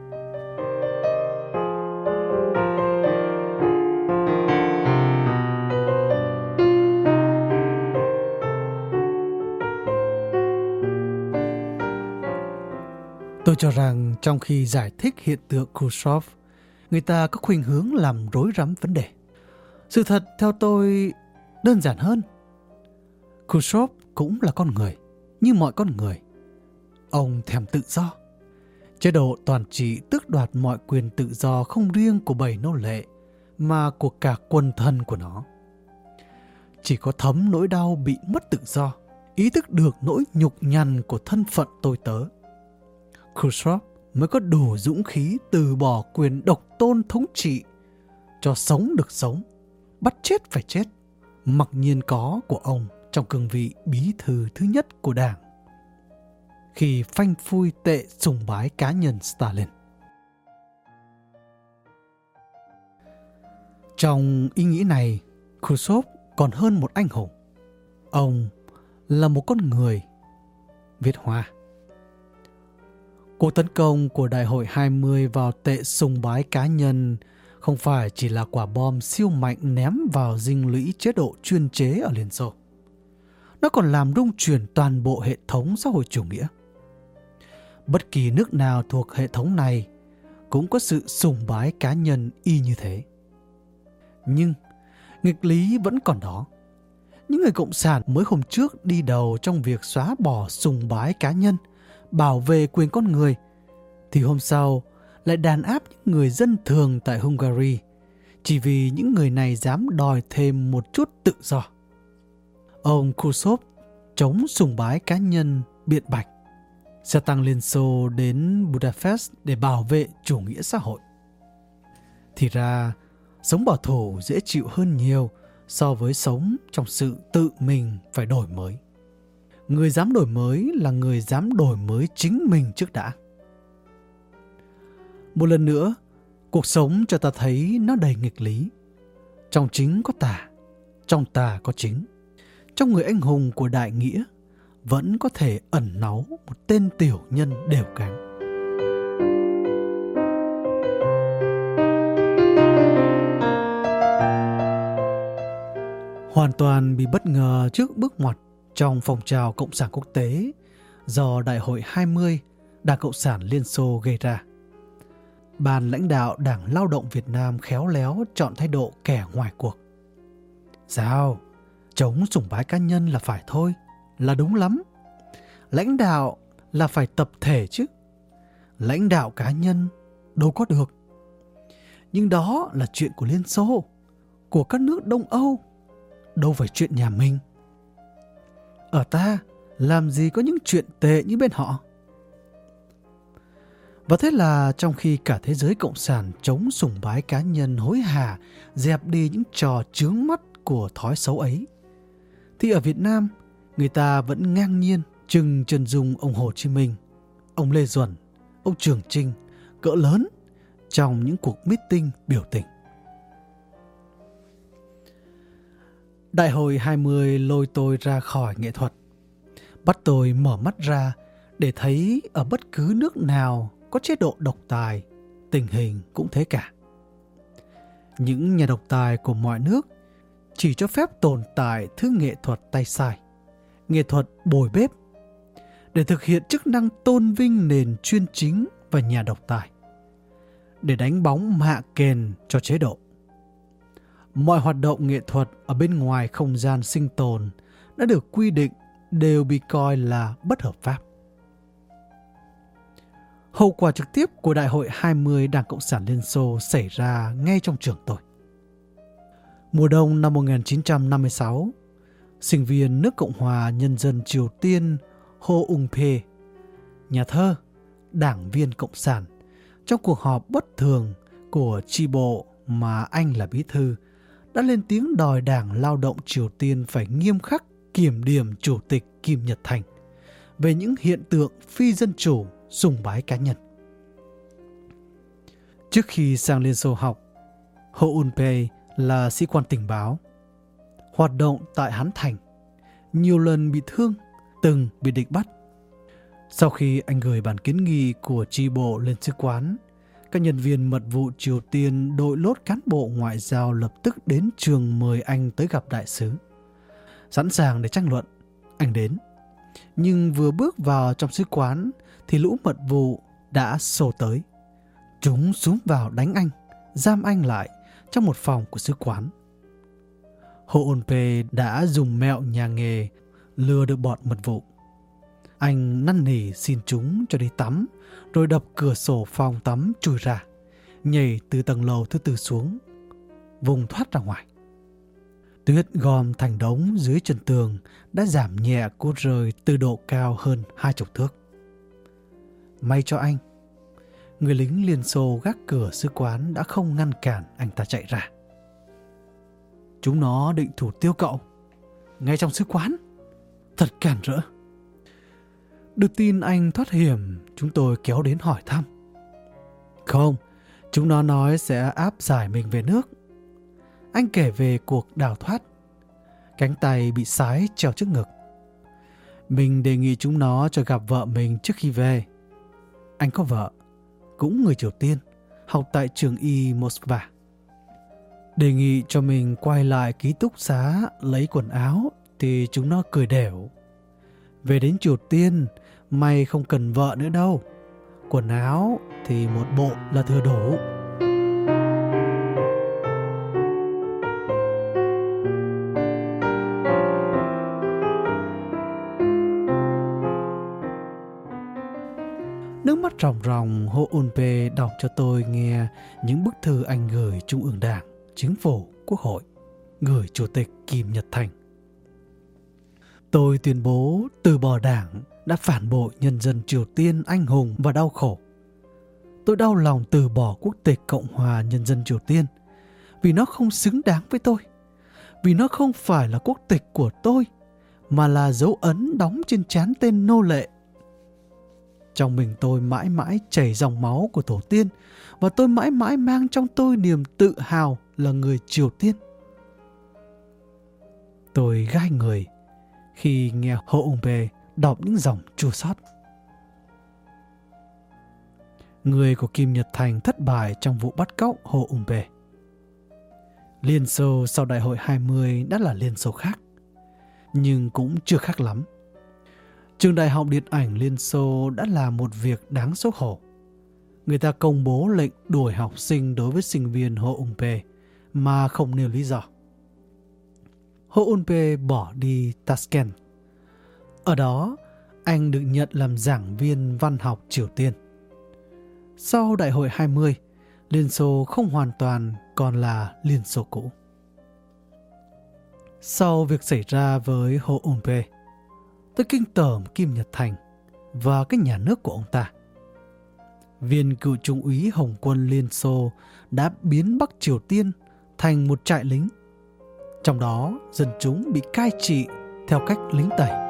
Tôi cho rằng trong khi giải thích hiện tượng Khrushchev, người ta có khuynh hướng làm rối rắm vấn đề. Sự thật theo tôi đơn giản hơn. Khrushchev cũng là con người, như mọi con người. Ông thèm tự do. Chế độ toàn trị tước đoạt mọi quyền tự do không riêng của bầy nô lệ, mà của cả quân thân của nó. Chỉ có thấm nỗi đau bị mất tự do, ý thức được nỗi nhục nhằn của thân phận tôi tớ Khrushchev mới có đủ dũng khí từ bỏ quyền độc tôn thống trị cho sống được sống, bắt chết phải chết, mặc nhiên có của ông trong cương vị bí thư thứ nhất của đảng. Khi phanh phui tệ sùng bái cá nhân Stalin. Trong ý nghĩ này, Khrushchev còn hơn một anh hùng. Ông là một con người Việt Hoa. Cuộc tấn công của Đại hội 20 vào tệ sùng bái cá nhân không phải chỉ là quả bom siêu mạnh ném vào dinh lũy chế độ chuyên chế ở Liên Xô. Nó còn làm rung chuyển toàn bộ hệ thống xã hội chủ nghĩa. Bất kỳ nước nào thuộc hệ thống này cũng có sự sùng bái cá nhân y như thế. Nhưng nghịch lý vẫn còn đó. Những người cộng sản mới hôm trước đi đầu trong việc xóa bỏ sùng bái cá nhân, bảo vệ quyền con người, thì hôm sau lại đàn áp những người dân thường tại Hungary chỉ vì những người này dám đòi thêm một chút tự do. Ông Khrushchev chống sùng bái cá nhân biện bạch sẽ tăng Liên Xô đến Budapest để bảo vệ chủ nghĩa xã hội. Thì ra, sống bảo thủ dễ chịu hơn nhiều so với sống trong sự tự mình phải đổi mới. Người dám đổi mới là người dám đổi mới chính mình trước đã. Một lần nữa, cuộc sống cho ta thấy nó đầy nghịch lý. Trong chính có tà, trong tà có chính. Trong người anh hùng của đại nghĩa vẫn có thể ẩn náu một tên tiểu nhân đều cánh. Hoàn toàn bị bất ngờ trước bước ngoặt trong phong trào Cộng sản quốc tế do Đại hội 20 Đảng Cộng sản Liên Xô gây ra. Ban lãnh đạo Đảng Lao động Việt Nam khéo léo chọn thái độ kẻ ngoài cuộc. Sao? Chống sủng bái cá nhân là phải thôi, là đúng lắm. Lãnh đạo là phải tập thể chứ. Lãnh đạo cá nhân đâu có được. Nhưng đó là chuyện của Liên Xô, của các nước Đông Âu, đâu phải chuyện nhà mình. Ở ta, làm gì có những chuyện tệ như bên họ. Và thế là trong khi cả thế giới cộng sản chống sùng bái cá nhân hối hả dẹp đi những trò chướng mắt của thói xấu ấy, thì ở Việt Nam người ta vẫn ngang nhiên trừng chân dung ông Hồ Chí Minh, ông Lê Duẩn, ông Trường Trinh cỡ lớn trong những cuộc meeting biểu tình. Đại hội 20 lôi tôi ra khỏi nghệ thuật, bắt tôi mở mắt ra để thấy ở bất cứ nước nào có chế độ độc tài, tình hình cũng thế cả. Những nhà độc tài của mọi nước chỉ cho phép tồn tại thứ nghệ thuật tay sai, nghệ thuật bồi bếp, để thực hiện chức năng tôn vinh nền chuyên chính và nhà độc tài, để đánh bóng hạ kền cho chế độ. Mọi hoạt động nghệ thuật ở bên ngoài không gian sinh tồn đã được quy định đều bị coi là bất hợp pháp hậu quả trực tiếp của Đại hội 20 Đảng Cộng sản Liên Xô xảy ra ngay trong trường tôi. Mùa đông năm 1956, sinh viên nước Cộng hòa Nhân dân Triều Tiên Ho Ung Phe, nhà thơ, đảng viên Cộng sản, trong cuộc họp bất thường của tri bộ mà anh là bí thư, đã lên tiếng đòi Đảng Lao động Triều Tiên phải nghiêm khắc kiểm điểm Chủ tịch Kim Nhật Thành về những hiện tượng phi dân chủ sùng bái cá nhân. Trước khi sang Liên Xô học, Ho Unpei là sĩ quan tình báo. Hoạt động tại Hán Thành, nhiều lần bị thương, từng bị địch bắt. Sau khi anh gửi bản kiến nghị của tri bộ lên sứ quán, các nhân viên mật vụ Triều Tiên đội lốt cán bộ ngoại giao lập tức đến trường mời anh tới gặp đại sứ. Sẵn sàng để tranh luận, anh đến. Nhưng vừa bước vào trong sứ quán thì lũ mật vụ đã xô tới. Chúng xuống vào đánh anh, giam anh lại trong một phòng của sứ quán. Hồ Ôn Pê đã dùng mẹo nhà nghề lừa được bọn mật vụ. Anh năn nỉ xin chúng cho đi tắm, rồi đập cửa sổ phòng tắm chui ra, nhảy từ tầng lầu thứ tư xuống, vùng thoát ra ngoài. Tuyết gom thành đống dưới chân tường đã giảm nhẹ cút rơi từ độ cao hơn hai chục thước. May cho anh, người lính Liên Xô gác cửa sứ quán đã không ngăn cản anh ta chạy ra. Chúng nó định thủ tiêu cậu, ngay trong sứ quán. Thật cản rỡ. Được tin anh thoát hiểm, chúng tôi kéo đến hỏi thăm. Không, chúng nó nói sẽ áp giải mình về nước. Anh kể về cuộc đào thoát. Cánh tay bị sái treo trước ngực. Mình đề nghị chúng nó cho gặp vợ mình trước khi về. Anh có vợ, cũng người Triều Tiên, học tại trường y Moscow. Đề nghị cho mình quay lại ký túc xá lấy quần áo thì chúng nó cười đẻo. Về đến Triều Tiên, may không cần vợ nữa đâu. Quần áo thì một bộ là thừa đủ. Nước mắt ròng ròng, Hô Ôn Pê đọc cho tôi nghe những bức thư anh gửi Trung ương Đảng, Chính phủ, Quốc hội, gửi Chủ tịch Kim Nhật Thành. Tôi tuyên bố từ bỏ đảng đã phản bội nhân dân Triều Tiên, anh hùng và đau khổ. Tôi đau lòng từ bỏ quốc tịch Cộng hòa Nhân dân Triều Tiên, vì nó không xứng đáng với tôi. Vì nó không phải là quốc tịch của tôi, mà là dấu ấn đóng trên trán tên nô lệ trong mình tôi mãi mãi chảy dòng máu của tổ tiên, và tôi mãi mãi mang trong tôi niềm tự hào là người Triều Tiên. Tôi gai người khi nghe Hồ Ông Bê đọc những dòng chua xót. Người của Kim Nhật Thành thất bại trong vụ bắt cóc Hồ Ung Bê. Liên Xô sau Đại hội 20 đã là Liên Xô khác, nhưng cũng chưa khác lắm. Trường Đại học Điện ảnh Liên Xô đã là một việc đáng xấu hổ. Người ta công bố lệnh đuổi học sinh đối với sinh viên Hồ Ung Bê mà không nêu lý do. Ho Ung Pe bỏ đi Tashkent. Ở đó, anh được nhận làm giảng viên văn học Triều Tiên. Sau Đại hội 20, Liên Xô không hoàn toàn còn là Liên Xô cũ. Sau việc xảy ra với Hồ Ung Pe, tôi kinh tởm Kim Nhật Thành và cái nhà nước của ông ta. Viên cựu trung úy Hồng quân Liên Xô đã biến Bắc Triều Tiên thành một trại lính. Trong đó, dân chúng bị cai trị theo cách lính tẩy.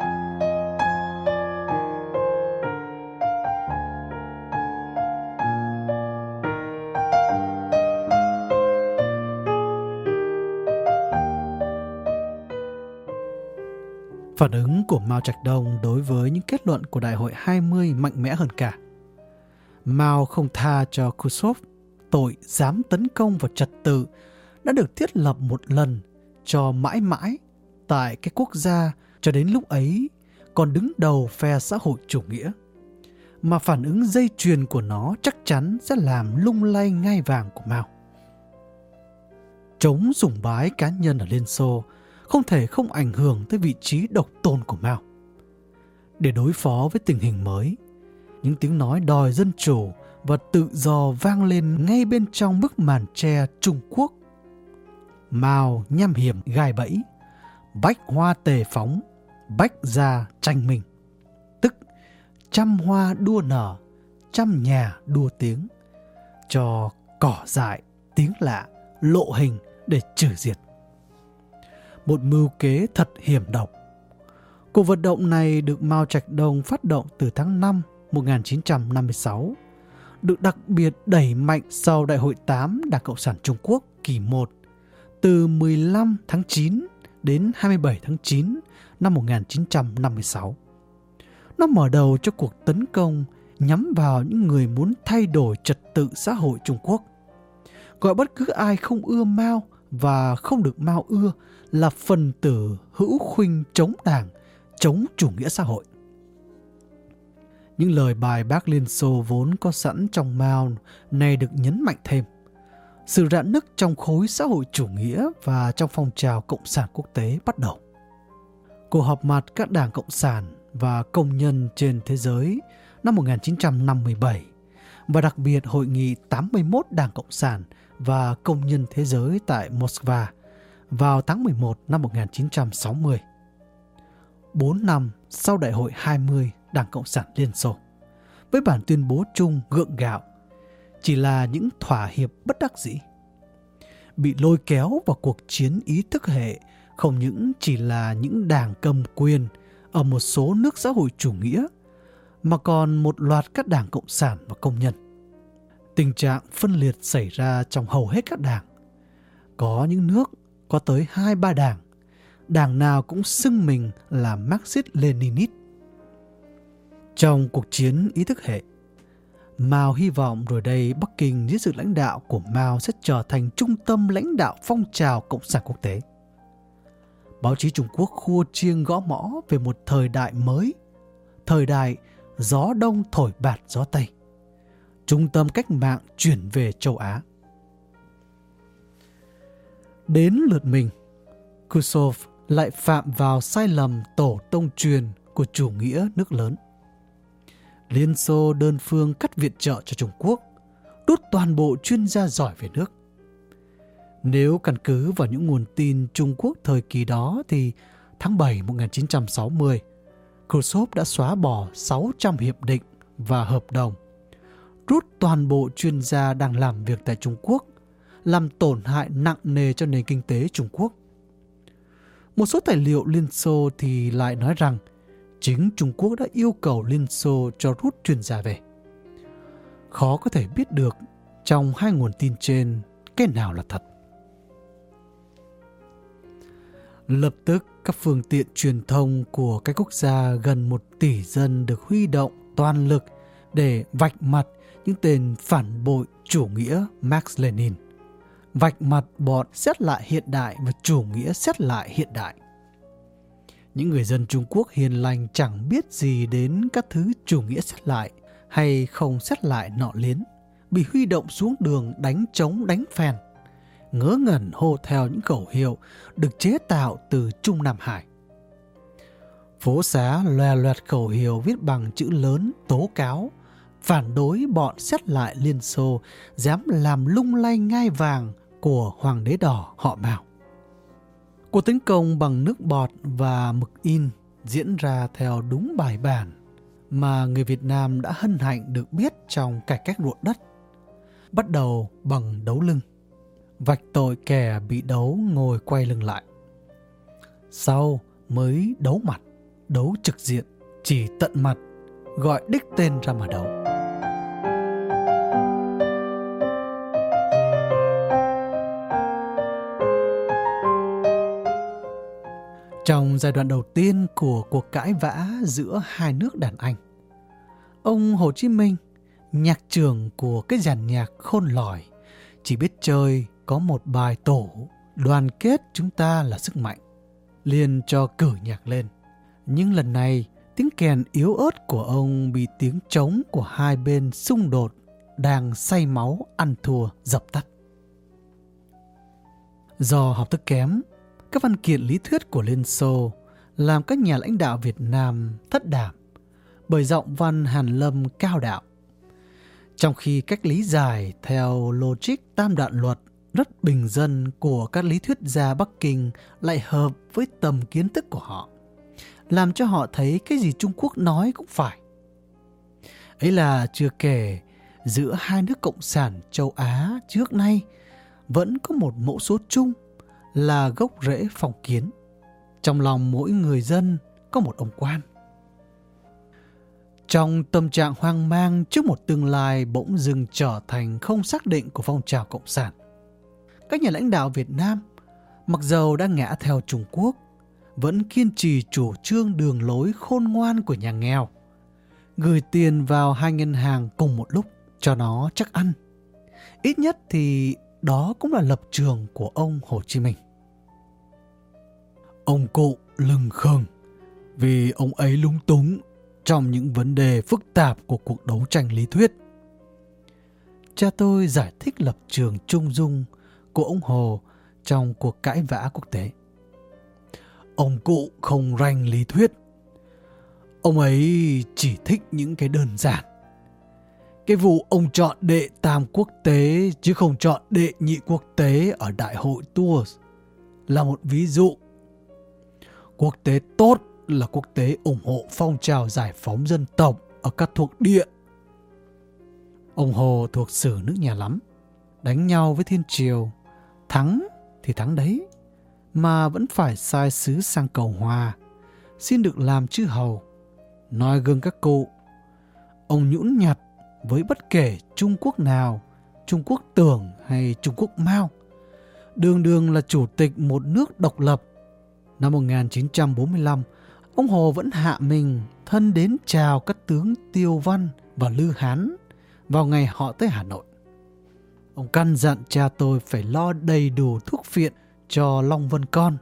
Phản ứng của Mao Trạch Đông đối với những kết luận của Đại hội 20 mạnh mẽ hơn cả. Mao không tha cho Khrushchev, tội dám tấn công vào trật tự đã được thiết lập một lần cho mãi mãi tại cái quốc gia cho đến lúc ấy còn đứng đầu phe xã hội chủ nghĩa. Mà phản ứng dây chuyền của nó chắc chắn sẽ làm lung lay ngai vàng của Mao. Chống dùng bái cá nhân ở Liên Xô không thể không ảnh hưởng tới vị trí độc tôn của Mao. Để đối phó với tình hình mới, những tiếng nói đòi dân chủ và tự do vang lên ngay bên trong bức màn tre Trung Quốc. Mao nham hiểm gai bẫy, bách hoa tề phóng, bách gia tranh mình. Tức trăm hoa đua nở, trăm nhà đua tiếng, cho cỏ dại, tiếng lạ, lộ hình để trừ diệt một mưu kế thật hiểm độc. Cuộc vận động này được Mao Trạch Đông phát động từ tháng 5 1956, được đặc biệt đẩy mạnh sau Đại hội 8 Đảng Cộng sản Trung Quốc kỳ 1 từ 15 tháng 9 đến 27 tháng 9 năm 1956. Nó mở đầu cho cuộc tấn công nhắm vào những người muốn thay đổi trật tự xã hội Trung Quốc. Gọi bất cứ ai không ưa Mao và không được Mao ưa là phần tử hữu khuynh chống đảng, chống chủ nghĩa xã hội. Những lời bài bác Liên Xô vốn có sẵn trong Mao này được nhấn mạnh thêm. Sự rạn nứt trong khối xã hội chủ nghĩa và trong phong trào cộng sản quốc tế bắt đầu. Cuộc họp mặt các đảng cộng sản và công nhân trên thế giới năm 1957 và đặc biệt hội nghị 81 đảng cộng sản và công nhân thế giới tại Moscow vào tháng 11 năm 1960. Bốn năm sau Đại hội 20 Đảng Cộng sản Liên Xô, với bản tuyên bố chung gượng gạo, chỉ là những thỏa hiệp bất đắc dĩ. Bị lôi kéo vào cuộc chiến ý thức hệ không những chỉ là những đảng cầm quyền ở một số nước xã hội chủ nghĩa, mà còn một loạt các đảng cộng sản và công nhân. Tình trạng phân liệt xảy ra trong hầu hết các đảng. Có những nước có tới hai ba đảng, đảng nào cũng xưng mình là Marxist-Leninist. Trong cuộc chiến ý thức hệ, Mao hy vọng rồi đây Bắc Kinh dưới sự lãnh đạo của Mao sẽ trở thành trung tâm lãnh đạo phong trào Cộng sản quốc tế. Báo chí Trung Quốc khua chiêng gõ mõ về một thời đại mới, thời đại gió đông thổi bạt gió tây. Trung tâm cách mạng chuyển về châu Á. Đến lượt mình, Khrushchev lại phạm vào sai lầm tổ tông truyền của chủ nghĩa nước lớn. Liên Xô đơn phương cắt viện trợ cho Trung Quốc, rút toàn bộ chuyên gia giỏi về nước. Nếu căn cứ vào những nguồn tin Trung Quốc thời kỳ đó thì tháng 7 1960, Khrushchev đã xóa bỏ 600 hiệp định và hợp đồng, rút toàn bộ chuyên gia đang làm việc tại Trung Quốc, làm tổn hại nặng nề cho nền kinh tế Trung Quốc. Một số tài liệu Liên Xô thì lại nói rằng chính Trung Quốc đã yêu cầu Liên Xô cho rút chuyên gia về. Khó có thể biết được trong hai nguồn tin trên cái nào là thật. Lập tức, các phương tiện truyền thông của các quốc gia gần một tỷ dân được huy động toàn lực để vạch mặt những tên phản bội chủ nghĩa Marx Lenin. Vạch mặt bọn xét lại hiện đại và chủ nghĩa xét lại hiện đại. Những người dân Trung Quốc hiền lành chẳng biết gì đến các thứ chủ nghĩa xét lại hay không xét lại nọ liến, bị huy động xuống đường đánh chống đánh phèn, ngớ ngẩn hô theo những khẩu hiệu được chế tạo từ Trung Nam Hải. Phố xá loè loẹt khẩu hiệu viết bằng chữ lớn tố cáo, phản đối bọn xét lại Liên Xô dám làm lung lay ngai vàng của Hoàng đế đỏ họ bảo Cuộc tấn công bằng nước bọt và mực in diễn ra theo đúng bài bản mà người Việt Nam đã hân hạnh được biết trong cải cách ruộng đất. Bắt đầu bằng đấu lưng, vạch tội kẻ bị đấu ngồi quay lưng lại. Sau mới đấu mặt, đấu trực diện, chỉ tận mặt, gọi đích tên ra mà đấu. Trong giai đoạn đầu tiên của cuộc cãi vã giữa hai nước đàn anh, ông Hồ Chí Minh, nhạc trưởng của cái dàn nhạc khôn lỏi, chỉ biết chơi có một bài tổ đoàn kết chúng ta là sức mạnh, liền cho cử nhạc lên. Nhưng lần này, tiếng kèn yếu ớt của ông bị tiếng trống của hai bên xung đột đang say máu ăn thua dập tắt. Do học thức kém các văn kiện lý thuyết của Liên Xô làm các nhà lãnh đạo Việt Nam thất đảm bởi giọng văn Hàn Lâm cao đạo. Trong khi cách lý giải theo logic tam đoạn luật rất bình dân của các lý thuyết gia Bắc Kinh lại hợp với tầm kiến thức của họ, làm cho họ thấy cái gì Trung Quốc nói cũng phải. Ấy là chưa kể, giữa hai nước cộng sản châu Á trước nay vẫn có một mẫu số chung là gốc rễ phong kiến. Trong lòng mỗi người dân có một ông quan. Trong tâm trạng hoang mang trước một tương lai bỗng dưng trở thành không xác định của phong trào Cộng sản, các nhà lãnh đạo Việt Nam, mặc dầu đã ngã theo Trung Quốc, vẫn kiên trì chủ trương đường lối khôn ngoan của nhà nghèo, gửi tiền vào hai ngân hàng cùng một lúc cho nó chắc ăn. Ít nhất thì đó cũng là lập trường của ông Hồ Chí Minh. Ông cụ lưng khừng vì ông ấy lúng túng trong những vấn đề phức tạp của cuộc đấu tranh lý thuyết. Cha tôi giải thích lập trường trung dung của ông Hồ trong cuộc cãi vã quốc tế. Ông cụ không ranh lý thuyết. Ông ấy chỉ thích những cái đơn giản. Cái vụ ông chọn đệ tam quốc tế chứ không chọn đệ nhị quốc tế ở đại hội Tours là một ví dụ Quốc tế tốt là quốc tế ủng hộ phong trào giải phóng dân tộc ở các thuộc địa. Ông Hồ thuộc sử nước nhà lắm, đánh nhau với thiên triều, thắng thì thắng đấy, mà vẫn phải sai sứ sang cầu hòa, xin được làm chư hầu. Nói gương các cụ, ông nhũn nhặt với bất kể Trung Quốc nào, Trung Quốc tưởng hay Trung Quốc Mao, đường đường là chủ tịch một nước độc lập Năm 1945, ông Hồ vẫn hạ mình thân đến chào các tướng Tiêu Văn và Lư Hán vào ngày họ tới Hà Nội. Ông căn dặn cha tôi phải lo đầy đủ thuốc phiện cho Long Vân con.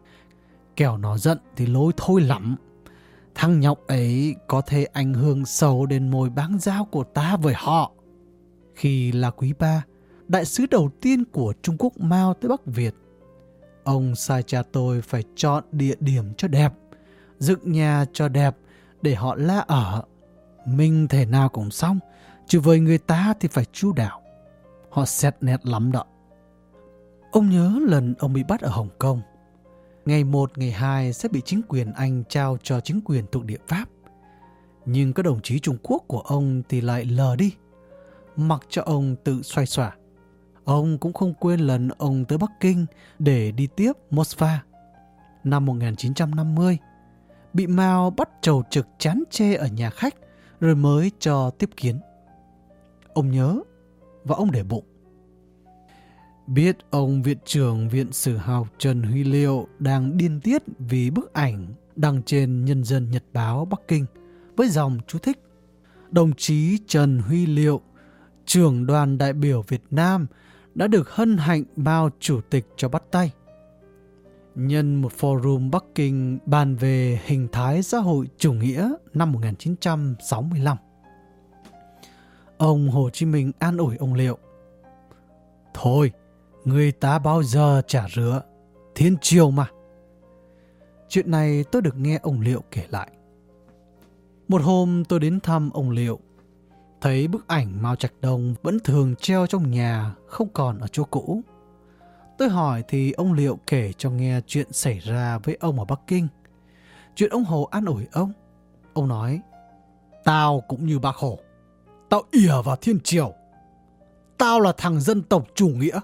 Kẻo nó giận thì lối thôi lắm. Thằng nhóc ấy có thể ảnh hưởng sâu đến môi bán giao của ta với họ. Khi là quý ba, đại sứ đầu tiên của Trung Quốc Mao tới Bắc Việt, ông sai cha tôi phải chọn địa điểm cho đẹp, dựng nhà cho đẹp để họ la ở. Mình thể nào cũng xong, chứ với người ta thì phải chu đảo. Họ xét nét lắm đó. Ông nhớ lần ông bị bắt ở Hồng Kông. Ngày 1, ngày 2 sẽ bị chính quyền Anh trao cho chính quyền thuộc địa Pháp. Nhưng các đồng chí Trung Quốc của ông thì lại lờ đi, mặc cho ông tự xoay xỏa. Ông cũng không quên lần ông tới Bắc Kinh để đi tiếp Moskva. Năm 1950, bị Mao bắt trầu trực chán chê ở nhà khách rồi mới cho tiếp kiến. Ông nhớ và ông để bụng. Biết ông Viện trưởng Viện Sử học Trần Huy Liệu đang điên tiết vì bức ảnh đăng trên Nhân dân Nhật báo Bắc Kinh với dòng chú thích. Đồng chí Trần Huy Liệu, trưởng đoàn đại biểu Việt Nam đã được hân hạnh bao chủ tịch cho bắt tay. Nhân một forum Bắc Kinh bàn về hình thái xã hội chủ nghĩa năm 1965. Ông Hồ Chí Minh an ủi ông Liệu. Thôi, người ta bao giờ trả rửa, thiên triều mà. Chuyện này tôi được nghe ông Liệu kể lại. Một hôm tôi đến thăm ông Liệu, thấy bức ảnh Mao Trạch Đông vẫn thường treo trong nhà, không còn ở chỗ cũ. Tôi hỏi thì ông Liệu kể cho nghe chuyện xảy ra với ông ở Bắc Kinh. Chuyện ông Hồ an ủi ông. Ông nói, tao cũng như bác Hồ. Tao ỉa vào thiên triều. Tao là thằng dân tộc chủ nghĩa.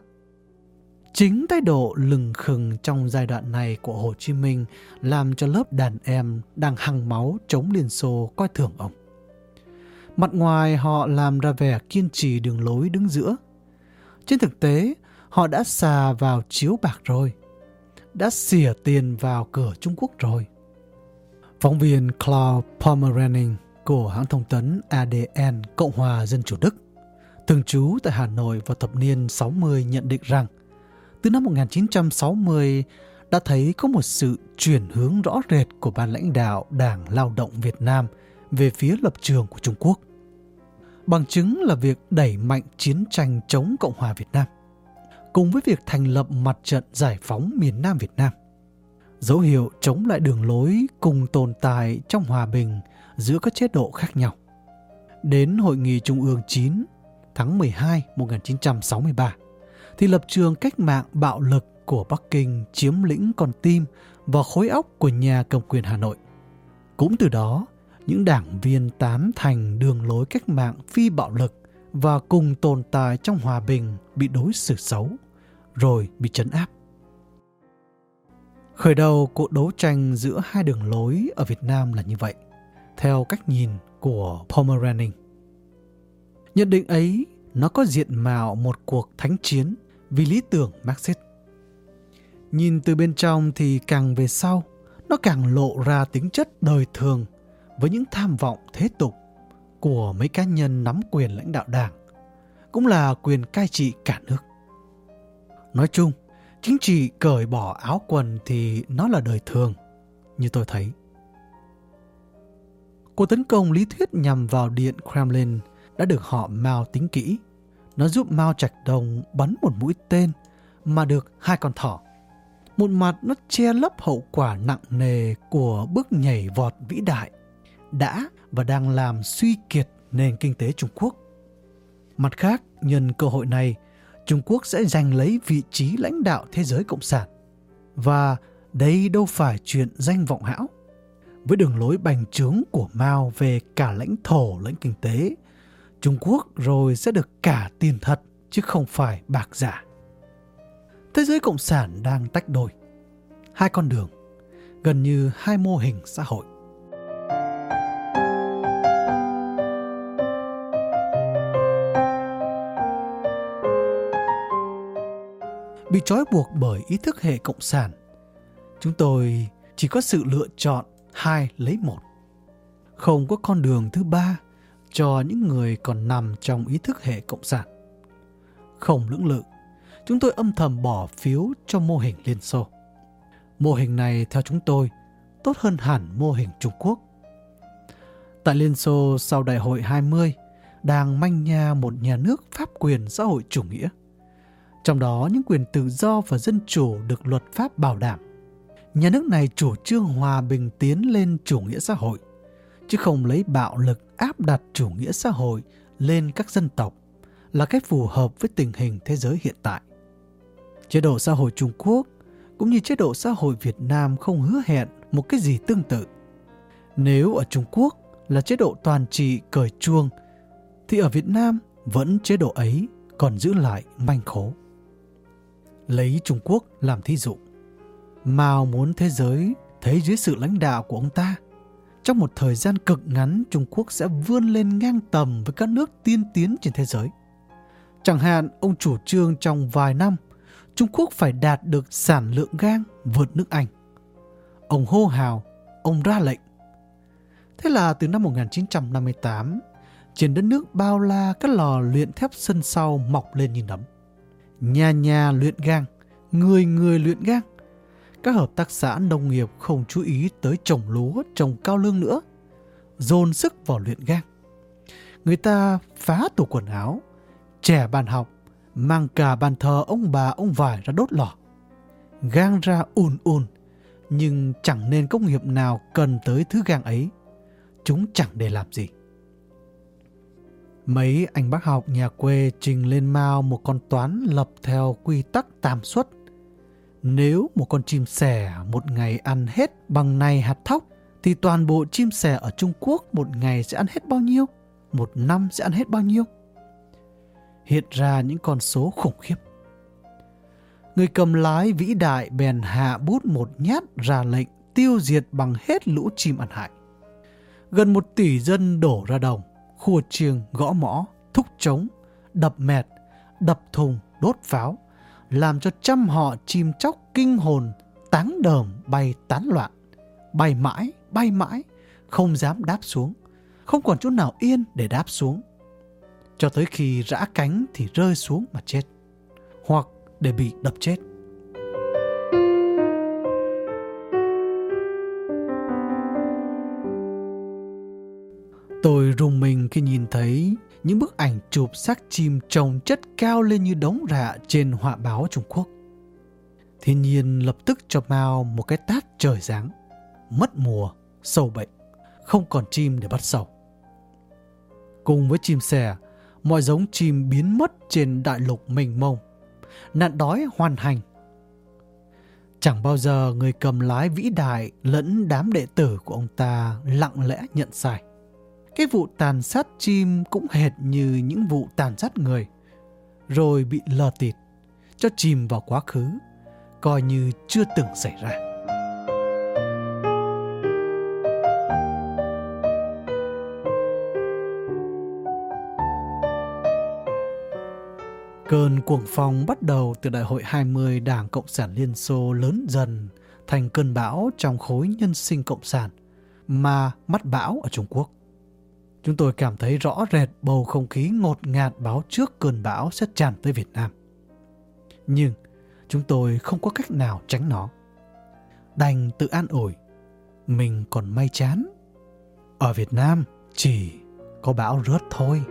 Chính thái độ lừng khừng trong giai đoạn này của Hồ Chí Minh làm cho lớp đàn em đang hăng máu chống Liên Xô coi thường ông. Mặt ngoài họ làm ra vẻ kiên trì đường lối đứng giữa. Trên thực tế, họ đã xà vào chiếu bạc rồi. Đã xỉa tiền vào cửa Trung Quốc rồi. Phóng viên Klaus Pomeranning của hãng thông tấn ADN Cộng hòa Dân Chủ Đức, thường trú tại Hà Nội vào thập niên 60 nhận định rằng từ năm 1960 đã thấy có một sự chuyển hướng rõ rệt của ban lãnh đạo Đảng Lao động Việt Nam về phía lập trường của Trung Quốc. Bằng chứng là việc đẩy mạnh chiến tranh chống Cộng hòa Việt Nam, cùng với việc thành lập mặt trận giải phóng miền Nam Việt Nam. Dấu hiệu chống lại đường lối cùng tồn tại trong hòa bình giữa các chế độ khác nhau. Đến Hội nghị Trung ương 9 tháng 12 1963, thì lập trường cách mạng bạo lực của Bắc Kinh chiếm lĩnh con tim và khối óc của nhà cầm quyền Hà Nội. Cũng từ đó, những đảng viên tán thành đường lối cách mạng phi bạo lực và cùng tồn tại trong hòa bình bị đối xử xấu, rồi bị trấn áp. Khởi đầu cuộc đấu tranh giữa hai đường lối ở Việt Nam là như vậy, theo cách nhìn của pomeranian Nhận định ấy nó có diện mạo một cuộc thánh chiến vì lý tưởng Marxist. Nhìn từ bên trong thì càng về sau, nó càng lộ ra tính chất đời thường với những tham vọng thế tục của mấy cá nhân nắm quyền lãnh đạo đảng, cũng là quyền cai trị cả nước. Nói chung, chính trị cởi bỏ áo quần thì nó là đời thường, như tôi thấy. Cuộc tấn công lý thuyết nhằm vào điện Kremlin đã được họ Mao tính kỹ nó giúp Mao Trạch Đông bắn một mũi tên mà được hai con thỏ. Một mặt nó che lấp hậu quả nặng nề của bước nhảy vọt vĩ đại đã và đang làm suy kiệt nền kinh tế Trung Quốc. Mặt khác, nhân cơ hội này, Trung Quốc sẽ giành lấy vị trí lãnh đạo thế giới cộng sản. Và đây đâu phải chuyện danh vọng hão. Với đường lối bành trướng của Mao về cả lãnh thổ lẫn kinh tế, Trung Quốc rồi sẽ được cả tiền thật chứ không phải bạc giả. Thế giới cộng sản đang tách đôi. Hai con đường, gần như hai mô hình xã hội. Bị trói buộc bởi ý thức hệ cộng sản, chúng tôi chỉ có sự lựa chọn hai lấy một. Không có con đường thứ ba cho những người còn nằm trong ý thức hệ cộng sản. Không lưỡng lự, chúng tôi âm thầm bỏ phiếu cho mô hình Liên Xô. Mô hình này theo chúng tôi tốt hơn hẳn mô hình Trung Quốc. Tại Liên Xô sau Đại hội 20, đang manh nha một nhà nước pháp quyền xã hội chủ nghĩa. Trong đó những quyền tự do và dân chủ được luật pháp bảo đảm. Nhà nước này chủ trương hòa bình tiến lên chủ nghĩa xã hội, chứ không lấy bạo lực áp đặt chủ nghĩa xã hội lên các dân tộc là cách phù hợp với tình hình thế giới hiện tại. Chế độ xã hội Trung Quốc cũng như chế độ xã hội Việt Nam không hứa hẹn một cái gì tương tự. Nếu ở Trung Quốc là chế độ toàn trị cởi chuông, thì ở Việt Nam vẫn chế độ ấy còn giữ lại manh khố. Lấy Trung Quốc làm thí dụ, Mao muốn thế giới thấy dưới sự lãnh đạo của ông ta, trong một thời gian cực ngắn Trung Quốc sẽ vươn lên ngang tầm với các nước tiên tiến trên thế giới. Chẳng hạn ông chủ trương trong vài năm Trung Quốc phải đạt được sản lượng gang vượt nước Anh. Ông hô hào, ông ra lệnh. Thế là từ năm 1958, trên đất nước bao la các lò luyện thép sân sau mọc lên như nấm. Nhà nhà luyện gang, người người luyện gang. Các hợp tác xã nông nghiệp không chú ý tới trồng lúa, trồng cao lương nữa, dồn sức vào luyện gang. Người ta phá tủ quần áo, trẻ bàn học, mang cả bàn thờ ông bà ông vải ra đốt lò. Gang ra ùn ùn, nhưng chẳng nên công nghiệp nào cần tới thứ gang ấy. Chúng chẳng để làm gì. Mấy anh bác học nhà quê trình lên Mao một con toán lập theo quy tắc tam suất. Nếu một con chim sẻ một ngày ăn hết bằng này hạt thóc, thì toàn bộ chim sẻ ở Trung Quốc một ngày sẽ ăn hết bao nhiêu? Một năm sẽ ăn hết bao nhiêu? Hiện ra những con số khủng khiếp. Người cầm lái vĩ đại bèn hạ bút một nhát ra lệnh tiêu diệt bằng hết lũ chim ăn hại. Gần một tỷ dân đổ ra đồng khua chiêng, gõ mõ, thúc trống, đập mẹt, đập thùng, đốt pháo, làm cho trăm họ chim chóc kinh hồn, táng đờm bay tán loạn, bay mãi, bay mãi, không dám đáp xuống, không còn chỗ nào yên để đáp xuống. Cho tới khi rã cánh thì rơi xuống mà chết, hoặc để bị đập chết. Tôi rùng mình khi nhìn thấy những bức ảnh chụp xác chim trồng chất cao lên như đống rạ trên họa báo Trung Quốc. Thiên nhiên lập tức cho Mao một cái tát trời giáng, mất mùa, sâu bệnh, không còn chim để bắt sầu. Cùng với chim sẻ, mọi giống chim biến mất trên đại lục mênh mông, nạn đói hoàn hành. Chẳng bao giờ người cầm lái vĩ đại lẫn đám đệ tử của ông ta lặng lẽ nhận sai. Cái vụ tàn sát chim cũng hệt như những vụ tàn sát người, rồi bị lờ tịt, cho chìm vào quá khứ, coi như chưa từng xảy ra. Cơn cuồng phong bắt đầu từ Đại hội 20 Đảng Cộng sản Liên Xô lớn dần thành cơn bão trong khối nhân sinh cộng sản mà mắt bão ở Trung Quốc. Chúng tôi cảm thấy rõ rệt bầu không khí ngột ngạt báo trước cơn bão sẽ tràn tới Việt Nam. Nhưng chúng tôi không có cách nào tránh nó. Đành tự an ủi, mình còn may chán. Ở Việt Nam chỉ có bão rớt thôi.